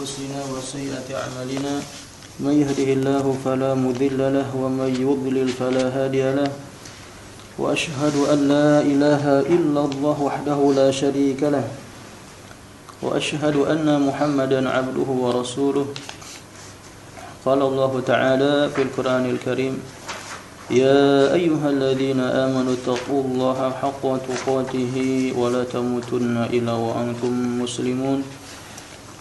أنفسنا وسيئة أعمالنا من يهده الله فلا مضل له ومن يضلل فلا هادي له. وأشهد أن لا إله إلا الله وحده لا شريك له. وأشهد أن محمدا عبده ورسوله. قال الله تعالى في القرآن الكريم يا أيها الذين آمنوا اتقوا الله حق تقاته ولا تموتن إلا وأنتم مسلمون.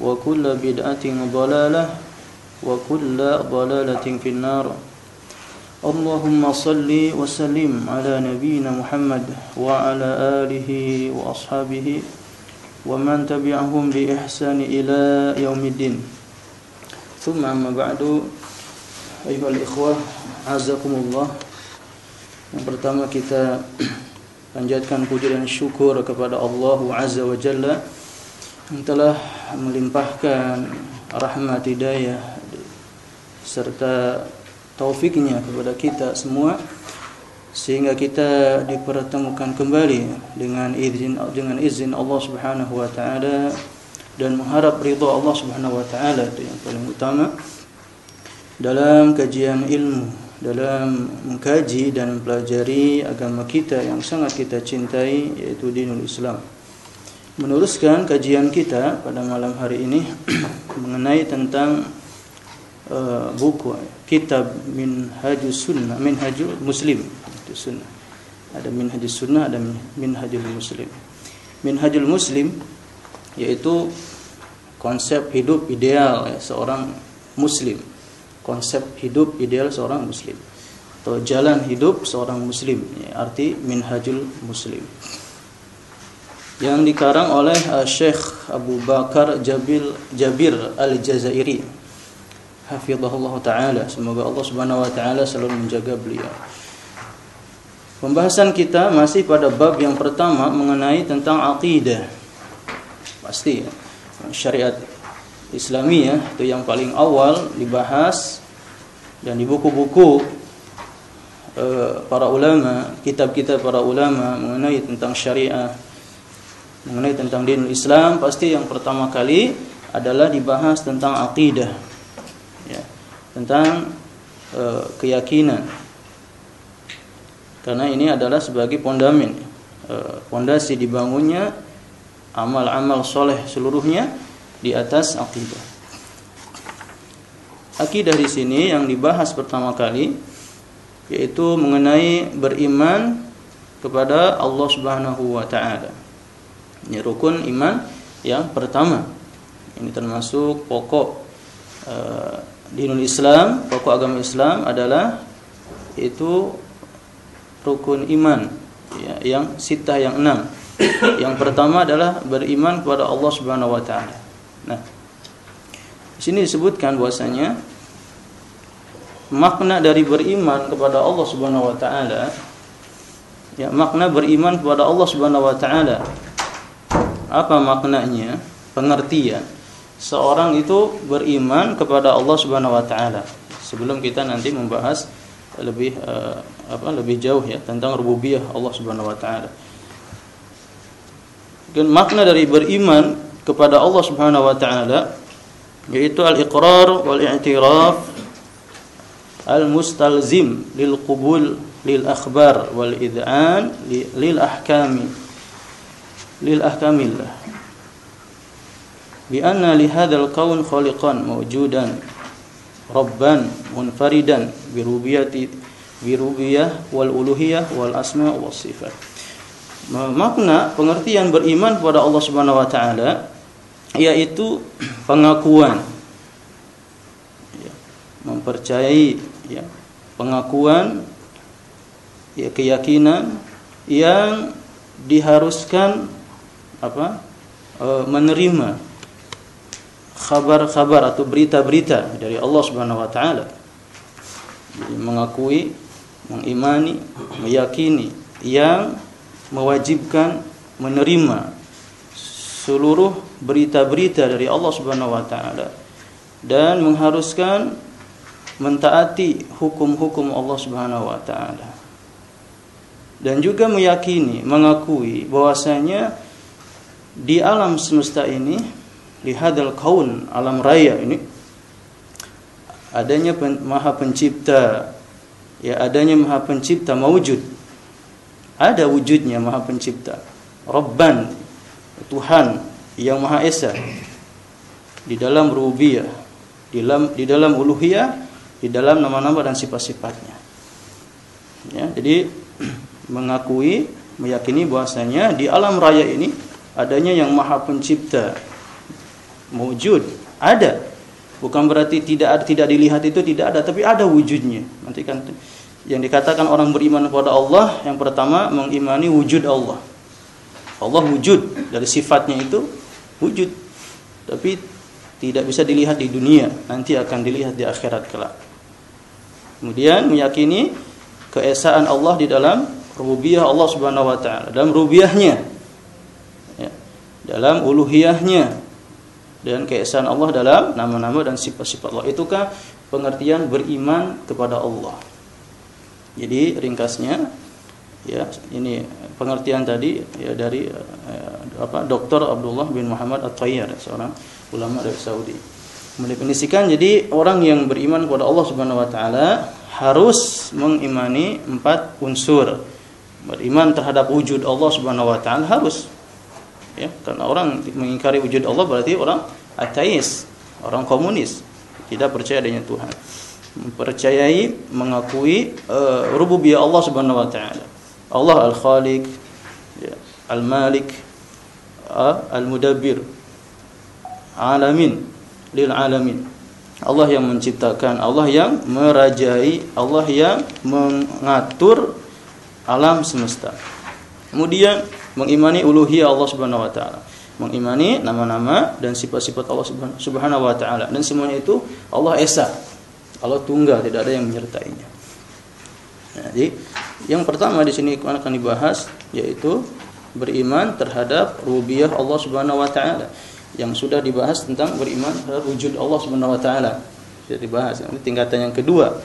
وكل بدعة ضلالة وكل ضلالة في النار اللهم صل وسلم على نبينا محمد وعلى آله وأصحابه ومن تبعهم بإحسان إلى يوم الدين ثم أما بعد أيها الإخوة عزكم الله yang pertama kita panjatkan puji dan syukur kepada Allah Azza wa Jalla yang telah melimpahkan rahmat hidayah serta taufiknya kepada kita semua sehingga kita dipertemukan kembali dengan izin dengan izin Allah Subhanahu wa taala dan mengharap ridha Allah Subhanahu wa taala itu yang paling utama dalam kajian ilmu dalam mengkaji dan mempelajari agama kita yang sangat kita cintai yaitu dinul Islam. Meneruskan kajian kita pada malam hari ini mengenai tentang uh, buku kitab Minhajus Sunnah, Minhajul Muslim, itu sunnah. Ada Minhajus Sunnah, ada Minhajul Muslim. Minhajul Muslim yaitu konsep hidup ideal ya, seorang muslim konsep hidup ideal seorang muslim atau jalan hidup seorang muslim ya, arti minhajul muslim yang dikarang oleh uh, Syekh Abu Bakar Jabil Jabir Al-Jazairi. Hafizahullah taala. Semoga Allah Subhanahu wa taala selalu menjaga beliau. Pembahasan kita masih pada bab yang pertama mengenai tentang aqidah. Pasti ya. Syariat Islamiyah itu yang paling awal dibahas. Dan di buku-buku e, para ulama, kitab-kitab para ulama mengenai tentang syariah, mengenai tentang dinul Islam, pasti yang pertama kali adalah dibahas tentang akidah. Ya, tentang e, keyakinan. Karena ini adalah sebagai pondamen, pondasi dibangunnya amal-amal soleh seluruhnya di atas akidah. Akidah di sini yang dibahas pertama kali yaitu mengenai beriman kepada Allah Subhanahu wa taala. Ini rukun iman yang pertama. Ini termasuk pokok uh, dinul Islam, pokok agama Islam adalah itu rukun iman ya, yang sitah yang enam. Yang pertama adalah beriman kepada Allah Subhanahu wa taala. Nah, di sini disebutkan bahwasanya makna dari beriman kepada Allah Subhanahu wa taala ya makna beriman kepada Allah Subhanahu wa taala apa maknanya? Pengertian seorang itu beriman kepada Allah Subhanahu wa taala. Sebelum kita nanti membahas lebih uh, apa lebih jauh ya tentang rububiyah Allah Subhanahu wa taala. Dan makna dari beriman kepada Allah Subhanahu wa taala yaitu al-iqrar wal i'tiraf al-mustalzim lil qubul lil akhbar wal id'an lil ahkami lil ahkamillah. Bi anna li hadzal kaun khaliqan mawjudan rabban munfaridan birubiyati birubiyah wal uluhiyah wal asma was sifat. Makna pengertian beriman kepada Allah Subhanahu wa taala yaitu pengakuan. Ya, mempercayai ya, pengakuan ya keyakinan yang diharuskan apa e, menerima kabar-kabar atau berita-berita dari Allah Subhanahu wa taala. Mengakui, mengimani, meyakini yang mewajibkan menerima seluruh berita-berita dari Allah Subhanahu wa taala dan mengharuskan mentaati hukum-hukum Allah Subhanahu wa taala. Dan juga meyakini, mengakui bahwasanya di alam semesta ini di hadal kaun alam raya ini adanya pen, maha pencipta ya adanya maha pencipta mewujud ada wujudnya maha pencipta. Rabban Tuhan yang maha esa. Di dalam rububiyah di dalam di dalam uluhiyah di dalam nama-nama dan sifat-sifatnya. Ya jadi mengakui meyakini bahwasanya di alam raya ini adanya yang maha pencipta. Wujud ada. Bukan berarti tidak tidak dilihat itu tidak ada tapi ada wujudnya. Nanti kan yang dikatakan orang beriman kepada Allah yang pertama mengimani wujud Allah. Allah wujud. Dari sifatnya itu wujud. Tapi tidak bisa dilihat di dunia. Nanti akan dilihat di akhirat kelak. Kemudian meyakini keesaan Allah di dalam rububiyah Allah Subhanahu wa taala. Dalam rububiyahnya. ya, dalam uluhiyahnya dan keesaan Allah dalam nama-nama dan sifat-sifat Allah. Itukah pengertian beriman kepada Allah. Jadi ringkasnya ya ini pengertian tadi ya dari eh, apa Dr. Abdullah bin Muhammad At-Tayyar seorang ulama dari Saudi. Mendefinisikan jadi orang yang beriman kepada Allah Subhanahu wa taala harus mengimani empat unsur. Beriman terhadap wujud Allah Subhanahu wa taala harus ya karena orang mengingkari wujud Allah berarti orang ateis orang komunis. Tidak percaya dengan Tuhan. Mempercayai mengakui uh, rububiyah Allah Subhanahu wa taala. Allah al-Khaliq ya, al-Malik uh, al-Mudabbir. Alamin lil alamin. Allah yang menciptakan Allah yang merajai Allah yang mengatur alam semesta. Kemudian mengimani uluhiyah Allah Subhanahu wa taala. Mengimani nama-nama dan sifat-sifat Allah Subhanahu wa taala. Dan semuanya itu Allah esa. Allah tunggal tidak ada yang menyertainya. Nah, jadi yang pertama di sini akan dibahas yaitu beriman terhadap rububiyah Allah Subhanahu wa taala. Yang sudah dibahas tentang beriman terhadap wujud Allah Subhanahu wa taala. Sudah dibahas. Tingkatan yang kedua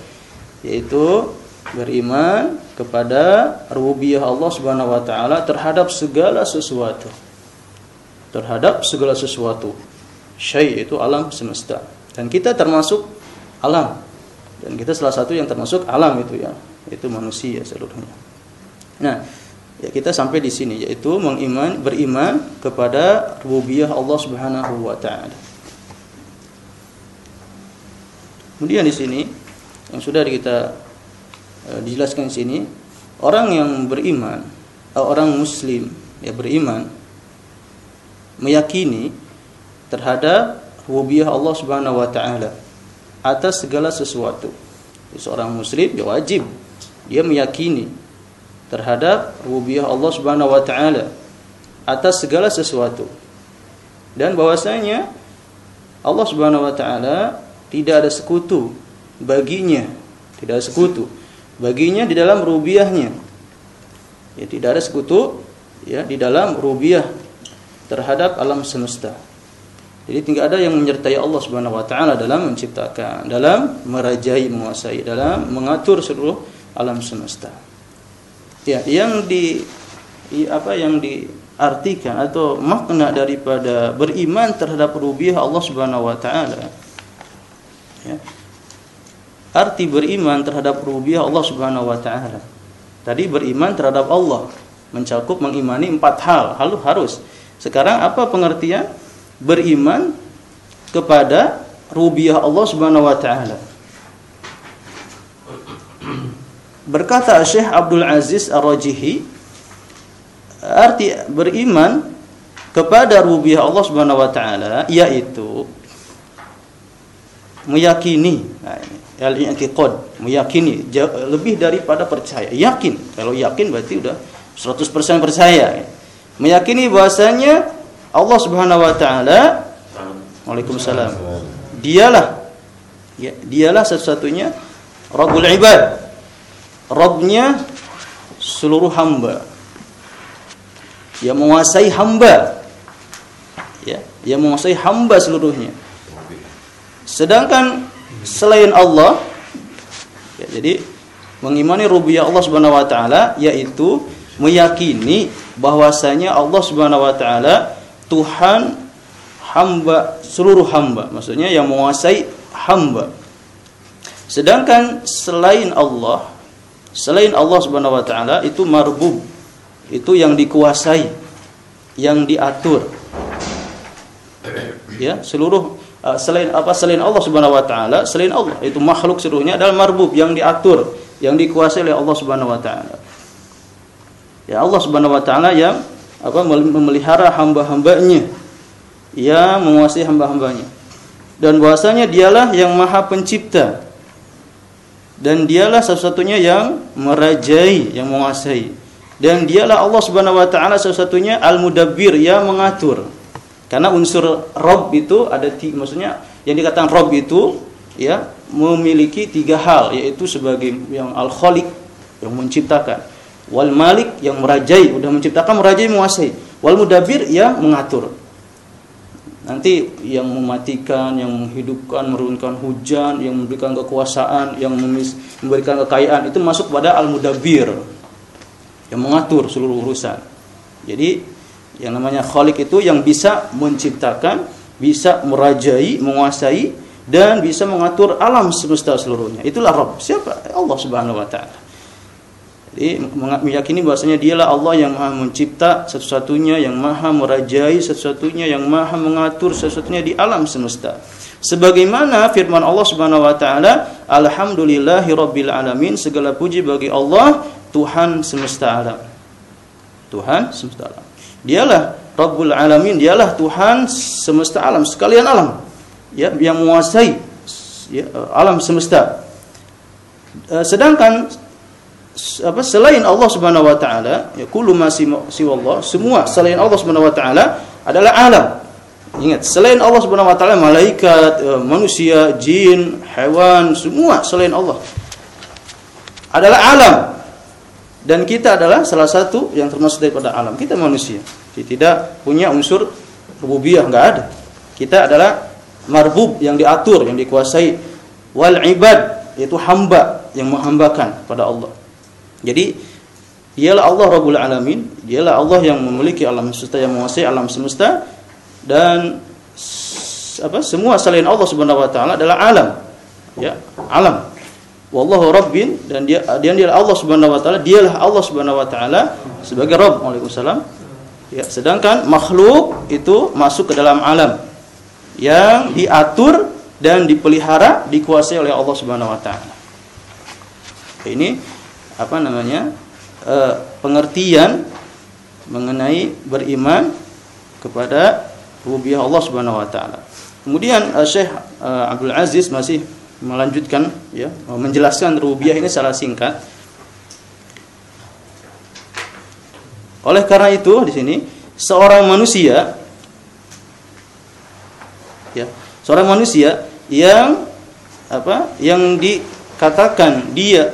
yaitu beriman kepada rububiyah Allah Subhanahu wa taala terhadap segala sesuatu. Terhadap segala sesuatu. Syai itu alam semesta. Dan kita termasuk alam. Dan kita salah satu yang termasuk alam itu ya, itu manusia seluruhnya. Nah, ya kita sampai di sini yaitu mengiman beriman kepada rububiyah Allah Subhanahu wa taala. Kemudian di sini yang sudah kita Eh, dijelaskan di sini orang yang beriman eh, orang muslim ya beriman meyakini terhadap rububiyah Allah Subhanahu wa taala atas segala sesuatu. Seorang muslim dia wajib dia meyakini terhadap rububiyah Allah Subhanahu wa taala atas segala sesuatu. Dan bahwasanya Allah Subhanahu wa taala tidak ada sekutu baginya, tidak ada sekutu baginya di dalam rubiahnya. Ya, tidak ada sekutu ya di dalam rubiah terhadap alam semesta. Jadi tidak ada yang menyertai Allah Subhanahu wa taala dalam menciptakan, dalam merajai, menguasai, dalam mengatur seluruh alam semesta. Ya, yang di apa yang diartikan atau makna daripada beriman terhadap rububiyah Allah Subhanahu wa taala ya, arti beriman terhadap rubiah Allah Subhanahu wa taala. Tadi beriman terhadap Allah mencakup mengimani empat hal, halus harus. Sekarang apa pengertian beriman kepada rubiah Allah Subhanahu wa taala? Berkata Syekh Abdul Aziz Ar-Rajihi arti beriman kepada rubiah Allah Subhanahu wa taala yaitu meyakini nah ini al-i'tiqad meyakini lebih daripada percaya. Yakin. Kalau yakin berarti udah 100% percaya. Meyakini bahasanya Allah Subhanahu wa taala Waalaikumsalam. Dialah ya, dialah satu-satunya Rabbul Ibad. Rabbnya seluruh hamba. Yang menguasai hamba. Ya yang menguasai hamba seluruhnya. Sedangkan selain Allah ya, jadi mengimani rububiyah Allah Subhanahu wa taala yaitu meyakini bahwasanya Allah Subhanahu wa taala Tuhan hamba seluruh hamba maksudnya yang menguasai hamba. Sedangkan selain Allah selain Allah Subhanahu wa taala itu marbub itu yang dikuasai yang diatur. Ya seluruh uh, selain apa selain Allah Subhanahu wa taala selain Allah itu makhluk seluruhnya adalah marbub yang diatur yang dikuasai oleh Allah Subhanahu wa taala. Ya Allah Subhanahu wa taala yang apa memelihara hamba-hambanya. Yang menguasai hamba-hambanya. Dan bahwasanya dialah yang maha pencipta. Dan dialah satu-satunya yang merajai yang menguasai. Dan dialah Allah Subhanahu wa taala satu-satunya al-mudabbir yang mengatur karena unsur Rob itu ada tiga, maksudnya yang dikatakan Rob itu ya memiliki tiga hal yaitu sebagai yang al khaliq yang menciptakan, wal malik yang merajai, udah menciptakan merajai menguasai, wal mudabbir yang mengatur. Nanti yang mematikan, yang menghidupkan, menurunkan hujan, yang memberikan kekuasaan, yang memberikan kekayaan itu masuk pada al mudabbir yang mengatur seluruh urusan. Jadi yang namanya Khalik itu yang bisa menciptakan, bisa merajai, menguasai dan bisa mengatur alam semesta seluruhnya. Itulah Rabb. Siapa? Allah Subhanahu wa taala. Jadi meyakini bahwasanya dialah Allah yang Maha mencipta satu-satunya, yang Maha merajai satu-satunya, yang Maha mengatur satu-satunya di alam semesta. Sebagaimana firman Allah Subhanahu wa taala, Alhamdulillahi rabbil alamin, segala puji bagi Allah, Tuhan semesta alam. Tuhan semesta alam. Dialah Rabbul Alamin, dialah Tuhan semesta alam, sekalian alam. Ya, yang menguasai ya, alam semesta. Eh, sedangkan apa selain Allah Subhanahu wa taala, ya kullu ma Allah, semua selain Allah Subhanahu wa taala adalah alam. Ingat, selain Allah Subhanahu wa taala malaikat, eh, manusia, jin, hewan, semua selain Allah adalah alam dan kita adalah salah satu yang termasuk daripada alam. Kita manusia. Jadi tidak punya unsur rububiyah nggak ada. Kita adalah marbub yang diatur yang dikuasai. Wal ibad yaitu hamba yang menghambakan pada Allah. Jadi dialah Allah Rabbul Alamin. Dialah Allah yang memiliki alam semesta yang menguasai alam semesta. Dan apa semua selain Allah Subhanahu wa taala adalah alam. Ya alam wallahu rabbin dan dia dia dia Allah Subhanahu wa taala dialah Allah Subhanahu wa taala sebagai Rabb. Waalaikumsalam. Ya sedangkan makhluk itu masuk ke dalam alam yang diatur dan dipelihara dikuasai oleh Allah Subhanahu wa taala. Ini apa namanya e, pengertian mengenai beriman kepada rububiyah Allah Subhanahu wa taala. Kemudian e, Syekh e, Abdul Aziz masih melanjutkan ya menjelaskan rububiyah ini secara singkat. Oleh karena itu di sini seorang manusia ya, seorang manusia yang apa? yang dikatakan dia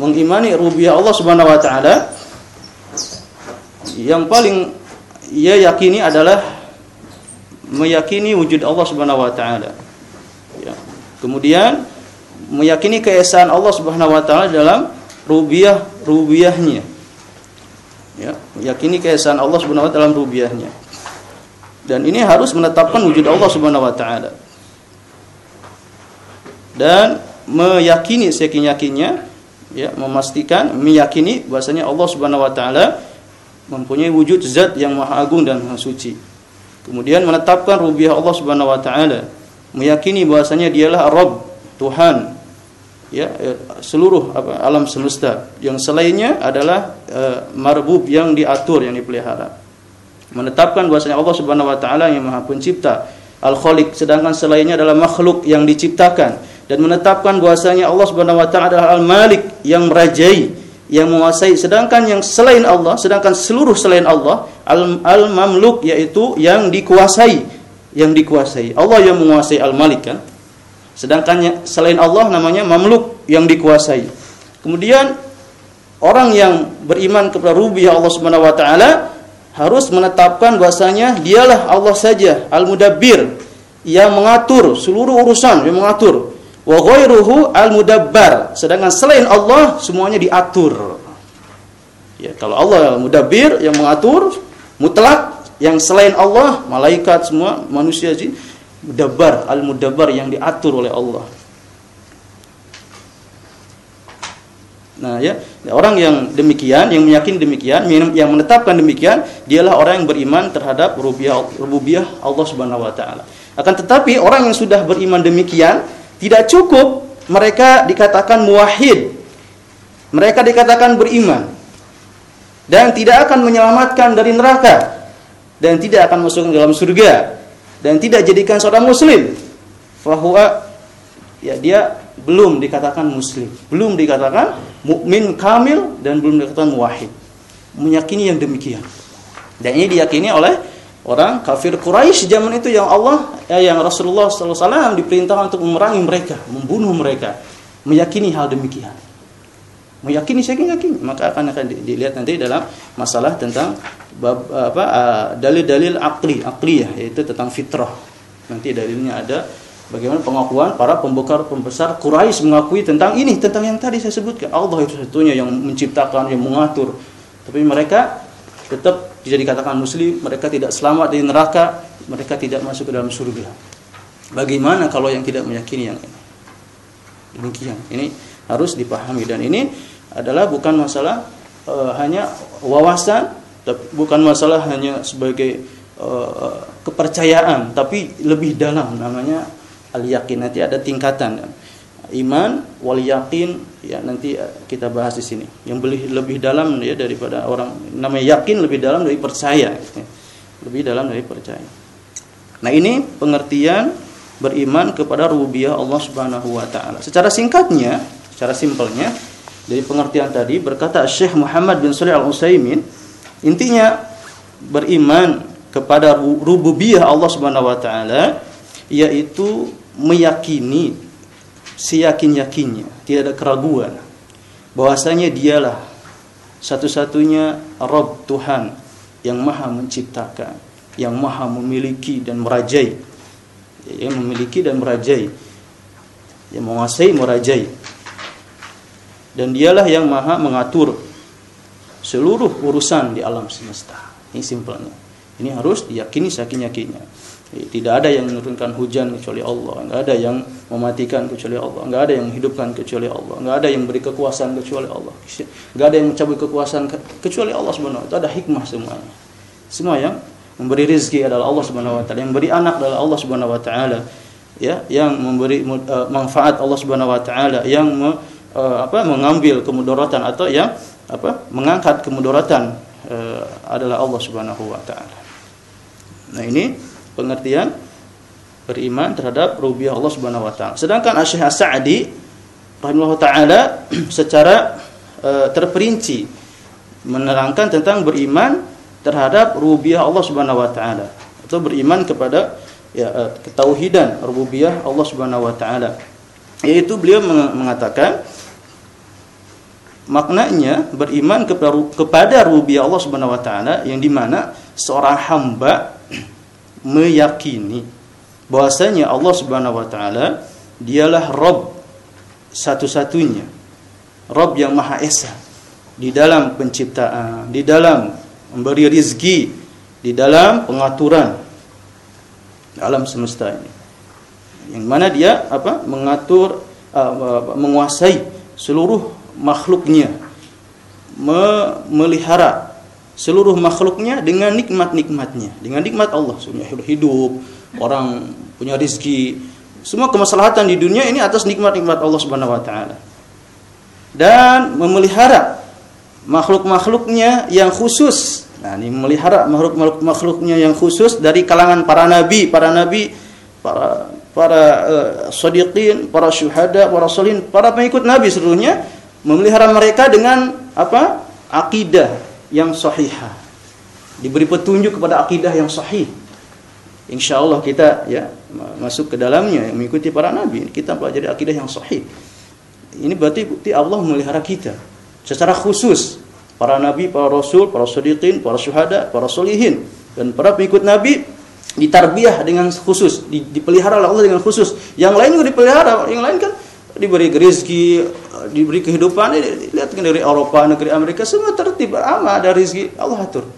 mengimani rububiyah Allah Subhanahu wa taala yang paling ia yakini adalah meyakini wujud Allah Subhanahu wa taala. Kemudian meyakini keesaan Allah Subhanahu wa taala dalam rububiyah rububiyahnya. Ya, meyakini keesaan Allah Subhanahu wa taala dalam rububiyahnya. Dan ini harus menetapkan wujud Allah Subhanahu wa taala. Dan meyakini seyakin-yakinnya ya, memastikan meyakini bahasanya Allah Subhanahu wa taala mempunyai wujud zat yang maha agung dan maha suci. Kemudian menetapkan rububiyah Allah Subhanahu wa taala meyakini bahwasanya dialah Rabb, Tuhan ya eh, seluruh apa, alam semesta. Yang selainnya adalah uh, marbub yang diatur yang dipelihara. Menetapkan bahwasanya Allah Subhanahu wa taala yang Maha Pencipta Al-Khaliq sedangkan selainnya adalah makhluk yang diciptakan. Dan menetapkan bahwasanya Allah Subhanahu wa taala adalah Al-Malik yang merajai yang menguasai. Sedangkan yang selain Allah sedangkan seluruh selain Allah al-mamluk yaitu yang dikuasai yang dikuasai Allah yang menguasai al-malik kan Sedangkan selain Allah namanya mamluk yang dikuasai. Kemudian orang yang beriman kepada rububiyah Allah Subhanahu wa taala harus menetapkan bahwasanya dialah Allah saja al-mudabbir yang mengatur seluruh urusan, yang mengatur. Wa ghairuhu al-mudabbar. Sedangkan selain Allah semuanya diatur. Ya, kalau Allah mudabbir yang mengatur mutlak, yang selain Allah, malaikat semua, manusia sih mudabbar, al-mudabbar yang diatur oleh Allah. Nah, ya, orang yang demikian, yang meyakini demikian, yang menetapkan demikian, dialah orang yang beriman terhadap rububiyah Allah Subhanahu wa taala. Akan tetapi orang yang sudah beriman demikian, tidak cukup mereka dikatakan muwahhid. Mereka dikatakan beriman dan tidak akan menyelamatkan dari neraka dan tidak akan masuk ke dalam surga dan tidak jadikan seorang muslim. Fahuwa ya dia belum dikatakan muslim belum dikatakan mukmin kamil dan belum dikatakan muwahhid. Meyakini yang demikian. Dan ini diyakini oleh orang kafir Quraisy zaman itu yang Allah ya, yang Rasulullah SAW diperintahkan untuk memerangi mereka membunuh mereka. Meyakini hal demikian meyakini saya yakin maka akan akan dilihat nanti dalam masalah tentang bab, apa dalil-dalil akli ya yaitu tentang fitrah. Nanti dalilnya ada bagaimana pengakuan para pembesar pembesar Quraisy mengakui tentang ini tentang yang tadi saya sebutkan. Allah itu satunya yang menciptakan yang mengatur. Tapi mereka tetap tidak dikatakan muslim mereka tidak selamat di neraka mereka tidak masuk ke dalam surga. Bagaimana kalau yang tidak meyakini yang ini? Demikian. Ini harus dipahami dan ini adalah bukan masalah uh, hanya wawasan, tapi bukan masalah hanya sebagai uh, kepercayaan, tapi lebih dalam namanya al yakin. Nanti ada tingkatan iman wal yakin ya nanti kita bahas di sini. Yang lebih lebih dalam ya daripada orang namanya yakin lebih dalam dari percaya. Ya. Lebih dalam dari percaya. Nah, ini pengertian beriman kepada rububiyah Allah Subhanahu wa taala. Secara singkatnya, secara simpelnya dari pengertian tadi berkata Syekh Muhammad bin Shalih Al Utsaimin intinya beriman kepada rububiyah Allah Subhanahu wa taala yaitu meyakini seyakin-yakinnya, tidak ada keraguan bahwasanya dialah satu-satunya Rabb Tuhan yang Maha menciptakan, yang Maha memiliki dan merajai. Yang memiliki dan merajai. Yang menguasai merajai dan dialah yang maha mengatur seluruh urusan di alam semesta. Ini simpelnya. Ini harus diyakini saking-yakinnya. Tidak ada yang menurunkan hujan kecuali Allah, enggak ada yang mematikan kecuali Allah, enggak ada yang menghidupkan kecuali Allah, enggak ada yang beri kekuasaan kecuali Allah. Enggak ada yang mencabut kekuasaan kecuali Allah wa taala. Ada hikmah semuanya. Semua yang memberi rezeki adalah Allah Subhanahu wa taala, yang beri anak adalah Allah Subhanahu wa taala. Ya, yang memberi uh, manfaat Allah Subhanahu wa taala, yang uh, apa mengambil kemudaratan atau yang apa mengangkat kemudaratan uh, adalah Allah Subhanahu wa taala. Nah, ini pengertian beriman terhadap rububiyah Allah Subhanahu wa taala. Sedangkan Asy-Syaikh As-Sa'di rahimahullah taala secara uh, terperinci menerangkan tentang beriman terhadap rububiyah Allah Subhanahu wa taala atau beriman kepada ya uh, ketauhidan rububiyah Allah Subhanahu wa taala. Yaitu beliau mengatakan maknanya beriman kepada rububiyah Allah Subhanahu wa taala yang di mana seorang hamba meyakini bahwasanya Allah Subhanahu wa taala dialah Rabb satu-satunya Rabb yang Maha Esa di dalam penciptaan, di dalam memberi rizki, di dalam pengaturan alam semesta ini. Yang mana dia apa? mengatur uh, menguasai seluruh makhluknya memelihara seluruh makhluknya dengan nikmat-nikmatnya dengan nikmat Allah sebenarnya hidup orang punya rezeki semua kemaslahatan di dunia ini atas nikmat-nikmat Allah Subhanahu wa taala. Dan memelihara makhluk-makhluknya yang khusus. Nah, ini memelihara makhluk-makhluknya yang khusus dari kalangan para nabi, para nabi, para para uh, sadiqin, para syuhada, para solihin, para pengikut nabi seluruhnya memelihara mereka dengan apa? akidah yang sahihah. Diberi petunjuk kepada akidah yang sahih. Insya Allah kita ya masuk ke dalamnya mengikuti para nabi. Kita pelajari akidah yang sahih. Ini berarti bukti Allah memelihara kita secara khusus para nabi, para rasul, para sadiqin, para syuhada, para solihin dan para pengikut nabi ditarbiyah dengan khusus, dipelihara oleh Allah dengan khusus. Yang lain juga dipelihara, yang lain kan diberi rezeki, diberi kehidupan. Lihat kan dari Eropa, negeri Amerika semua tertib, aman ada rezeki Allah atur.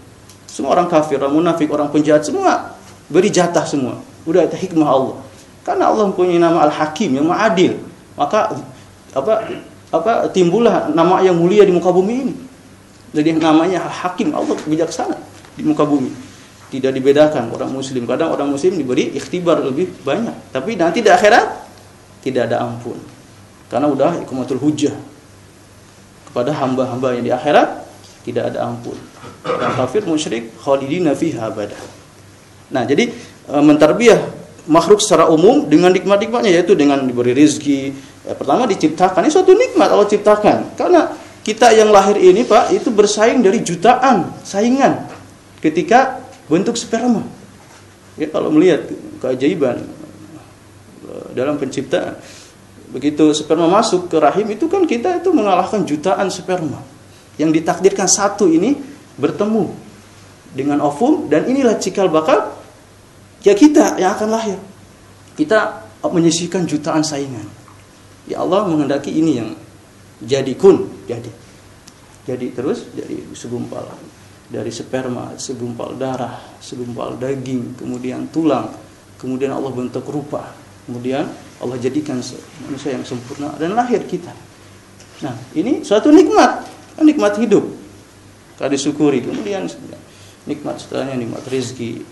Semua orang kafir, orang munafik, orang penjahat semua beri jatah semua. Udah itu hikmah Allah. Karena Allah mempunyai nama Al-Hakim yang adil. Maka apa apa timbullah nama yang mulia di muka bumi ini. Jadi namanya Al-Hakim, Allah bijaksana di muka bumi tidak dibedakan orang muslim. Kadang orang muslim diberi ikhtibar lebih banyak, tapi nanti di akhirat tidak ada ampun. Karena udah ikumatul hujah kepada hamba-hamba yang di akhirat tidak ada ampun. Orang kafir musyrik khalidina fiha abada. Nah, jadi e, mentarbiah makhluk secara umum dengan nikmat-nikmatnya yaitu dengan diberi rezeki. Ya, pertama diciptakan, ini suatu nikmat Allah ciptakan. Karena kita yang lahir ini Pak itu bersaing dari jutaan saingan. Ketika bentuk sperma. Ya, kalau melihat keajaiban eh, dalam penciptaan, begitu sperma masuk ke rahim itu kan kita itu mengalahkan jutaan sperma yang ditakdirkan satu ini bertemu dengan ovum dan inilah cikal bakal ya kita yang akan lahir. Kita menyisihkan jutaan saingan. Ya Allah menghendaki ini yang jadi kun jadi. Jadi terus jadi segumpal dari sperma, segumpal darah, segumpal daging, kemudian tulang, kemudian Allah bentuk rupa, kemudian Allah jadikan manusia yang sempurna dan lahir kita. Nah, ini suatu nikmat, nikmat hidup. Kalau disyukuri, kemudian nikmat setelahnya nikmat rezeki.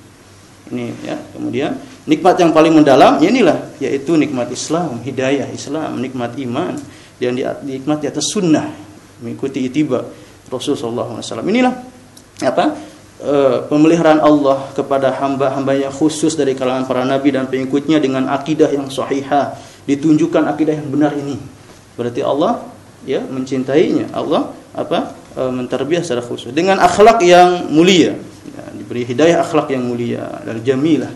Ini ya, kemudian nikmat yang paling mendalam inilah yaitu nikmat Islam, hidayah Islam, nikmat iman dan nikmat di atas sunnah mengikuti itiba Rasulullah SAW. Inilah apa e, pemeliharaan Allah kepada hamba-hamba yang khusus dari kalangan para nabi dan pengikutnya dengan akidah yang sahihah. Ditunjukkan akidah yang benar ini. Berarti Allah ya mencintainya. Allah apa e, menterbiah secara khusus. Dengan akhlak yang mulia. Ya, diberi hidayah akhlak yang mulia. Dari jamilah.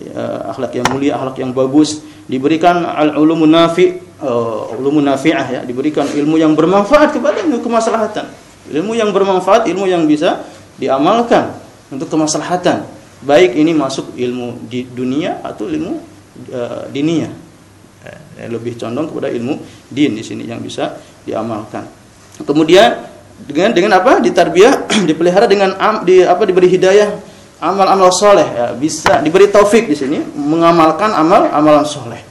Ya, akhlak yang mulia akhlak yang bagus. Diberikan al-ulumun nafi uh, ulumun nafi'ah ya. Diberikan ilmu yang bermanfaat kepada kemaslahatan. Ilmu yang bermanfaat, ilmu yang bisa diamalkan untuk kemaslahatan. Baik ini masuk ilmu di dunia atau ilmu uh, dinia. Eh, lebih condong kepada ilmu din di sini yang bisa diamalkan. Kemudian dengan dengan apa? Ditarbiyah, dipelihara dengan am, di apa diberi hidayah amal-amal soleh ya, bisa diberi taufik di sini mengamalkan amal amalan soleh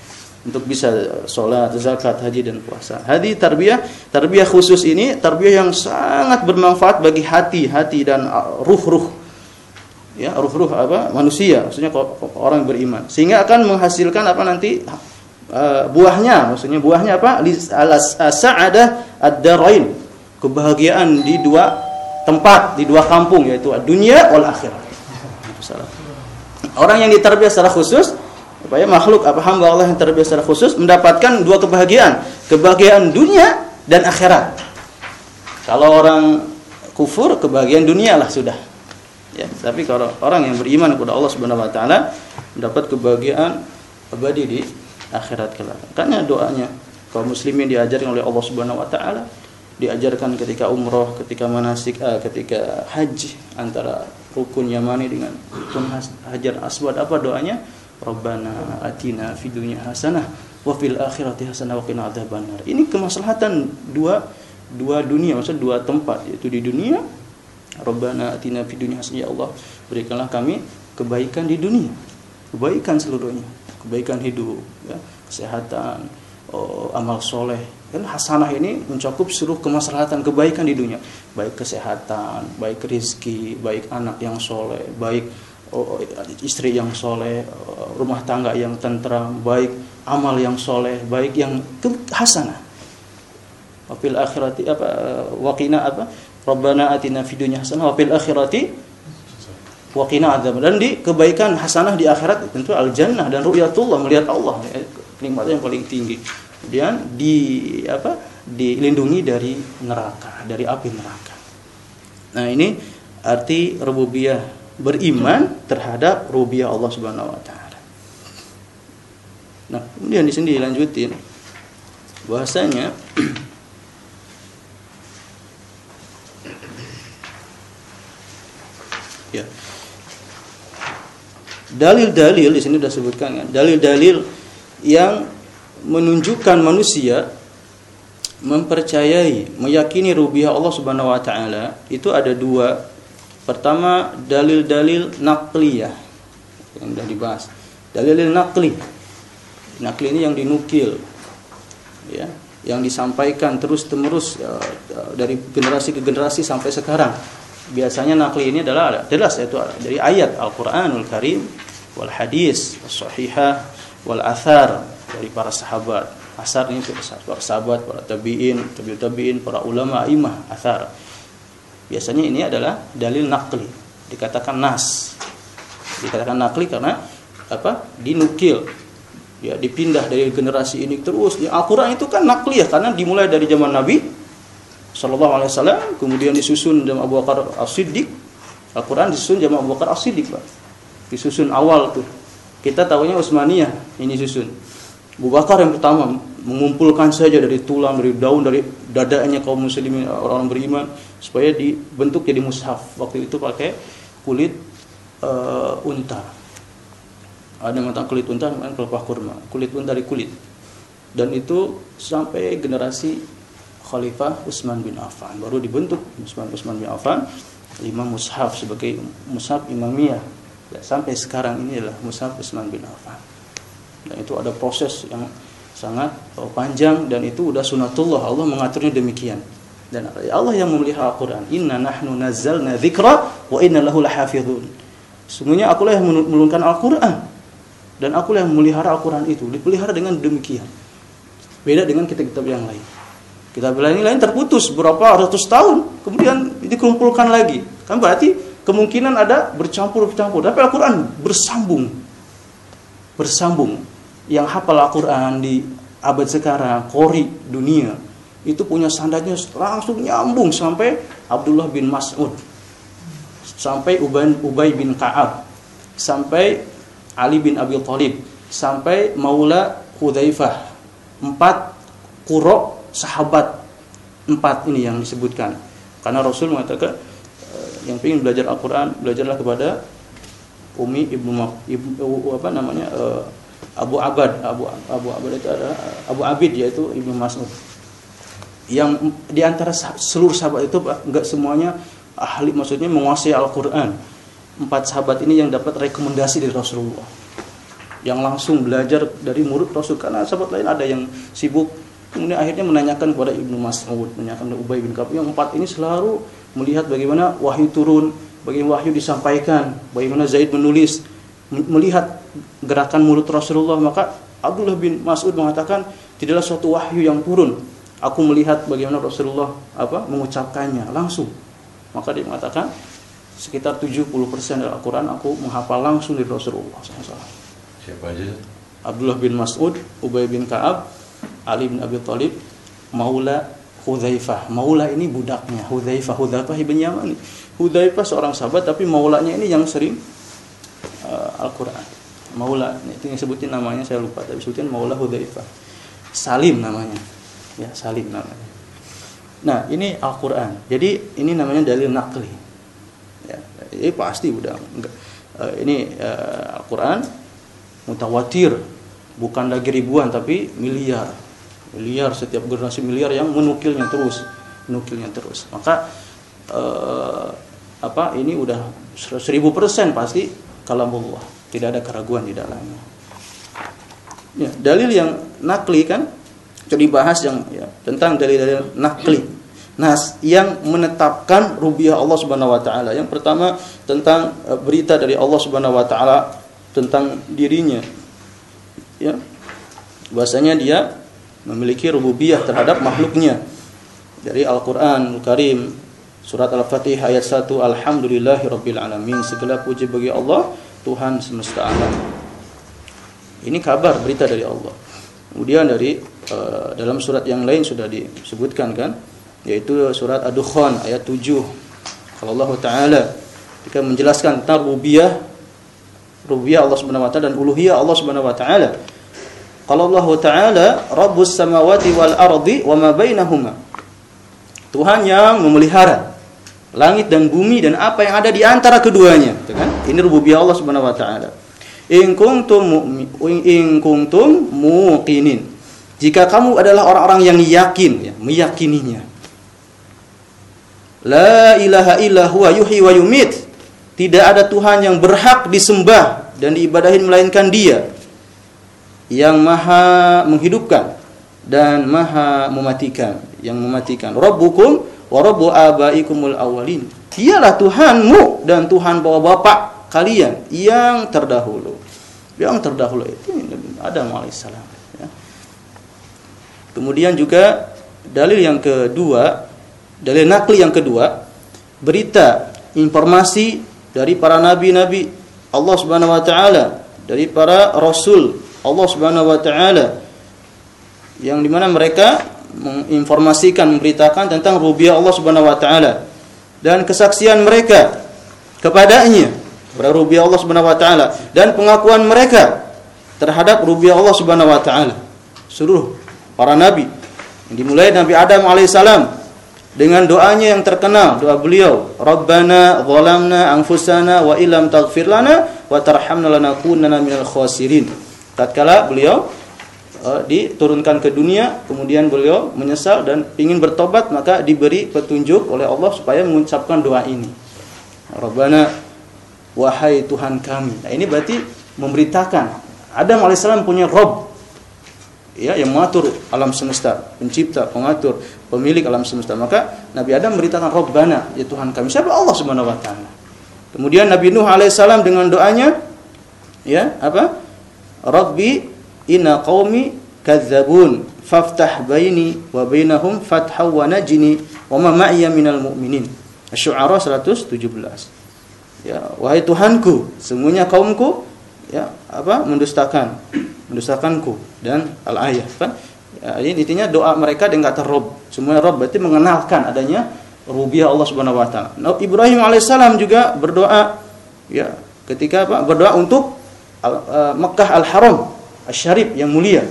untuk bisa sholat, zakat, haji dan puasa. Hadi tarbiyah, tarbiyah khusus ini tarbiyah yang sangat bermanfaat bagi hati, hati dan uh, ruh-ruh. Ya, ruh-ruh apa? manusia, maksudnya orang beriman. Sehingga akan menghasilkan apa nanti uh, buahnya, maksudnya buahnya apa? Sa'adah ad-darain. Kebahagiaan di dua tempat, di dua kampung yaitu dunia wal akhirat. Orang yang ditarbiyah secara khusus supaya makhluk apa hamba Allah yang terbiasa secara khusus mendapatkan dua kebahagiaan, kebahagiaan dunia dan akhirat. Kalau orang kufur kebahagiaan dunia lah sudah. Ya, tapi kalau orang yang beriman kepada Allah Subhanahu wa taala mendapat kebahagiaan abadi di akhirat kelak. Karena doanya kaum muslimin diajarkan oleh Allah Subhanahu wa taala diajarkan ketika umroh, ketika manasik, uh, ketika haji antara rukun Yamani dengan rukun Hajar Aswad apa doanya? Rabbana atina fid dunya hasanah wa fil akhirati hasanah wa qina adzabannar. Ini kemaslahatan dua dua dunia, maksud dua tempat yaitu di dunia Rabbana atina fid dunya hasanah ya Allah, berikanlah kami kebaikan di dunia. Kebaikan seluruhnya, kebaikan hidup, ya, kesehatan, oh, amal soleh. Dan hasanah ini mencakup seluruh kemaslahatan kebaikan di dunia, baik kesehatan, baik rezeki, baik anak yang soleh, baik oh, istri yang soleh, rumah tangga yang tentram, baik amal yang soleh, baik yang hasanah. Wafil akhirati apa waqina apa? Rabbana atina fid dunya hasanah wa fil akhirati waqina adzab. Dan di kebaikan hasanah di akhirat tentu al jannah dan ru'yatullah melihat Allah nikmat yang paling tinggi. Kemudian di apa? dilindungi dari neraka, dari api neraka. Nah, ini arti rububiyah beriman terhadap rububiyah Allah Subhanahu wa taala. Nah, kemudian di sini dilanjutin bahasanya ya. Dalil-dalil di sini sudah sebutkan kan, dalil-dalil yang menunjukkan manusia mempercayai, meyakini rububiyah Allah Subhanahu wa taala itu ada dua Pertama dalil-dalil nakliyah yang sudah dibahas. Dalil-dalil nakli. Nakli ini yang dinukil. Ya, yang disampaikan terus-menerus ya, dari generasi ke generasi sampai sekarang. Biasanya nakli ini adalah jelas yaitu dari ayat Al-Qur'anul Karim wal hadis sahihah wal athar dari para sahabat. Asar ini para sahabat, para tabi'in, tabi'ut tabi'in, para ulama, imah, athar Biasanya ini adalah dalil nakli, dikatakan nas. Dikatakan nakli karena apa? Dinukil. Ya, dipindah dari generasi ini terus. Ya, Al-Qur'an itu kan nakli ya karena dimulai dari zaman Nabi sallallahu alaihi wasallam, kemudian disusun zaman Abu Bakar As-Siddiq. Al-Qur'an disusun zaman Abu Bakar As-Siddiq, Pak. Disusun awal tuh. Kita tahunya Utsmaniyah ini susun. Abu Bakar yang pertama mengumpulkan saja dari tulang, dari daun, dari dadanya kaum muslimin orang, -orang beriman supaya dibentuk jadi mushaf. Waktu itu pakai kulit uh, unta. Ada mata kulit unta, namanya pelepah kurma. Kulit unta dari kulit. Dan itu sampai generasi Khalifah Utsman bin Affan. Baru dibentuk Utsman Utsman bin Affan lima mushaf sebagai mushaf imamiyah. Ya, sampai sekarang ini adalah mushaf Utsman bin Affan. Dan itu ada proses yang sangat panjang dan itu udah sunatullah Allah mengaturnya demikian dan Allah yang memelihara Al-Quran. Inna nahnu nazzalna dzikra wa inna lahu lahafizun sungguhnya akulah yang menurunkan Al-Quran. Dan akulah yang memelihara Al-Quran itu dipelihara dengan demikian. Beda dengan kitab-kitab yang lain. Kitab lain lain terputus berapa ratus tahun kemudian dikumpulkan lagi. Kan berarti kemungkinan ada bercampur-campur tapi Al-Quran bersambung. Bersambung. Yang hafal Al-Quran di abad sekarang, kori dunia, itu punya sandatnya langsung nyambung sampai Abdullah bin Mas'ud, sampai Ubay, bin Ka'ab, sampai Ali bin Abi Thalib, sampai Maula Hudzaifah. Empat kuro sahabat empat ini yang disebutkan. Karena Rasul mengatakan eh, yang ingin belajar Al-Quran, belajarlah kepada Umi ibnu, ibnu apa namanya uh, Abu Abad Abu Abu Abad itu adalah Abu Abid yaitu Ibnu Mas'ud yang di antara seluruh sahabat itu enggak semuanya ahli maksudnya menguasai Al-Qur'an. Empat sahabat ini yang dapat rekomendasi dari Rasulullah. Yang langsung belajar dari murid Rasul. Karena sahabat lain ada yang sibuk. Kemudian akhirnya menanyakan kepada Ibnu Mas'ud menanyakan kepada Ubay bin Ka'ab. Yang empat ini selalu melihat bagaimana wahyu turun bagaimana wahyu disampaikan bagaimana Zaid menulis melihat gerakan mulut Rasulullah. Maka Abdullah bin Mas'ud mengatakan tidaklah suatu wahyu yang turun aku melihat bagaimana Rasulullah apa mengucapkannya langsung maka dia mengatakan sekitar 70% dari Al-Quran aku menghafal langsung dari Rasulullah SAW. Siapa aja? Abdullah bin Mas'ud, Ubay bin Ka'ab, Ali bin Abi Thalib, Maula Hudzaifah. Maula ini budaknya, Hudzaifah, Hudzaifah ibn Yaman. Hudzaifah seorang sahabat tapi maulanya ini yang sering uh, Al-Quran Maula itu yang sebutin namanya saya lupa tapi sebutin Maula Hudzaifah Salim namanya ya Salim namanya. Nah ini Al-Quran. Jadi ini namanya dalil nakli ya ini pasti udah enggak uh, ini uh, Al-Quran mutawatir. Bukan lagi ribuan tapi miliar. Miliar setiap generasi miliar yang menukilnya terus menukilnya terus. Maka uh, apa ini udah seribu persen pasti kalamullah, tidak ada keraguan di dalamnya. Ya, dalil yang nakli kan jadi bahas yang ya, tentang dalil-dalil nakli. nas yang menetapkan rububiyah Allah Subhanahu wa taala. Yang pertama tentang uh, berita dari Allah Subhanahu wa taala tentang dirinya. Ya. Bahasanya dia memiliki rububiyah terhadap makhluknya. Dari Al-Qur'an Al Karim surat Al-Fatihah ayat 1 Alhamdulillahirabbil alamin. Segala puji bagi Allah, Tuhan semesta alam. Ini kabar berita dari Allah. Kemudian dari uh, dalam surat yang lain sudah disebutkan kan yaitu surat Ad-Dukhan ayat 7. Kalau Allah taala ketika menjelaskan tentang rububiyah rububiyah Allah Subhanahu wa taala dan uluhiyah Allah Subhanahu wa taala. Kalau Allah taala Rabbus samawati wal ardi wa ma bainahuma. Tuhan yang memelihara langit dan bumi dan apa yang ada di antara keduanya, gitu kan? Ini rububiyah Allah Subhanahu wa taala. In kuntum in kuntum muqinin. Jika kamu adalah orang-orang yang yakin, ya, meyakininya. La ilaha illa huwa yuhyi wa yumit. Tidak ada Tuhan yang berhak disembah dan diibadahin melainkan Dia yang maha menghidupkan dan maha mematikan, yang mematikan. Rabbukum wa rabbu abaikumul awwalin. Dialah Tuhanmu dan Tuhan bapak-bapak kalian yang terdahulu. Yang terdahulu itu Adam alaihissalam. Ya. Kemudian juga dalil yang kedua dalil nakli yang kedua, berita, informasi dari para nabi-nabi Allah Subhanahu wa taala, dari para rasul Allah Subhanahu wa taala yang di mana mereka menginformasikan, memberitakan tentang rububiyah Allah Subhanahu wa taala dan kesaksian mereka kepadanya kepada rububiyah Allah Subhanahu wa taala dan pengakuan mereka terhadap rububiyah Allah Subhanahu wa taala. Seluruh para nabi dimulai Nabi Adam alaihissalam dengan doanya yang terkenal doa beliau Rabbana zalamna anfusana wa illam taghfir lana wa tarhamna lanakunanna minal khasirin. Tatkala beliau uh, diturunkan ke dunia kemudian beliau menyesal dan ingin bertobat maka diberi petunjuk oleh Allah supaya mengucapkan doa ini. Rabbana wahai Tuhan kami nah ini berarti memberitakan Adam alaihissalam punya Rob ya yang mengatur alam semesta, pencipta, pengatur, pemilik alam semesta. Maka Nabi Adam memberitakan Rabbana, ya Tuhan kami. Siapa Allah Subhanahu wa taala. Kemudian Nabi Nuh alaihissalam dengan doanya ya, apa? Rabbi inna qaumi kadzabun faftah baini wa bainahum fatha wa najini wa ma ma'iya minal mu'minin. Asy-Syu'ara 117. Ya, wahai Tuhanku, semuanya kaumku ya apa mendustakan mendustakanku dan al ayah kan? Ya, ini intinya doa mereka dengan kata rob semuanya rob berarti mengenalkan adanya rubiah Allah subhanahu wa taala. Nah, Ibrahim alaihissalam juga berdoa ya ketika apa berdoa untuk al, uh, Mekah al Haram Syarif yang mulia.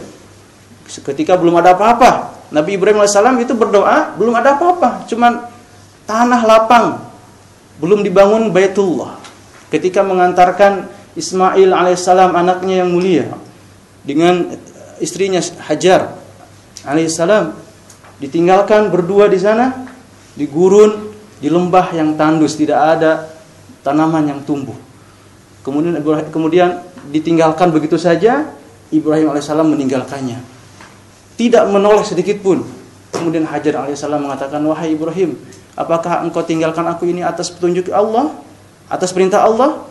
Ketika belum ada apa-apa Nabi Ibrahim alaihissalam itu berdoa belum ada apa-apa cuman tanah lapang belum dibangun Baitullah. Ketika mengantarkan Ismail alaihissalam anaknya yang mulia dengan istrinya Hajar alaihissalam ditinggalkan berdua di sana di gurun di lembah yang tandus tidak ada tanaman yang tumbuh. Kemudian kemudian ditinggalkan begitu saja Ibrahim alaihissalam meninggalkannya. Tidak menoleh sedikit pun. Kemudian Hajar alaihissalam mengatakan wahai Ibrahim apakah engkau tinggalkan aku ini atas petunjuk Allah? Atas perintah Allah?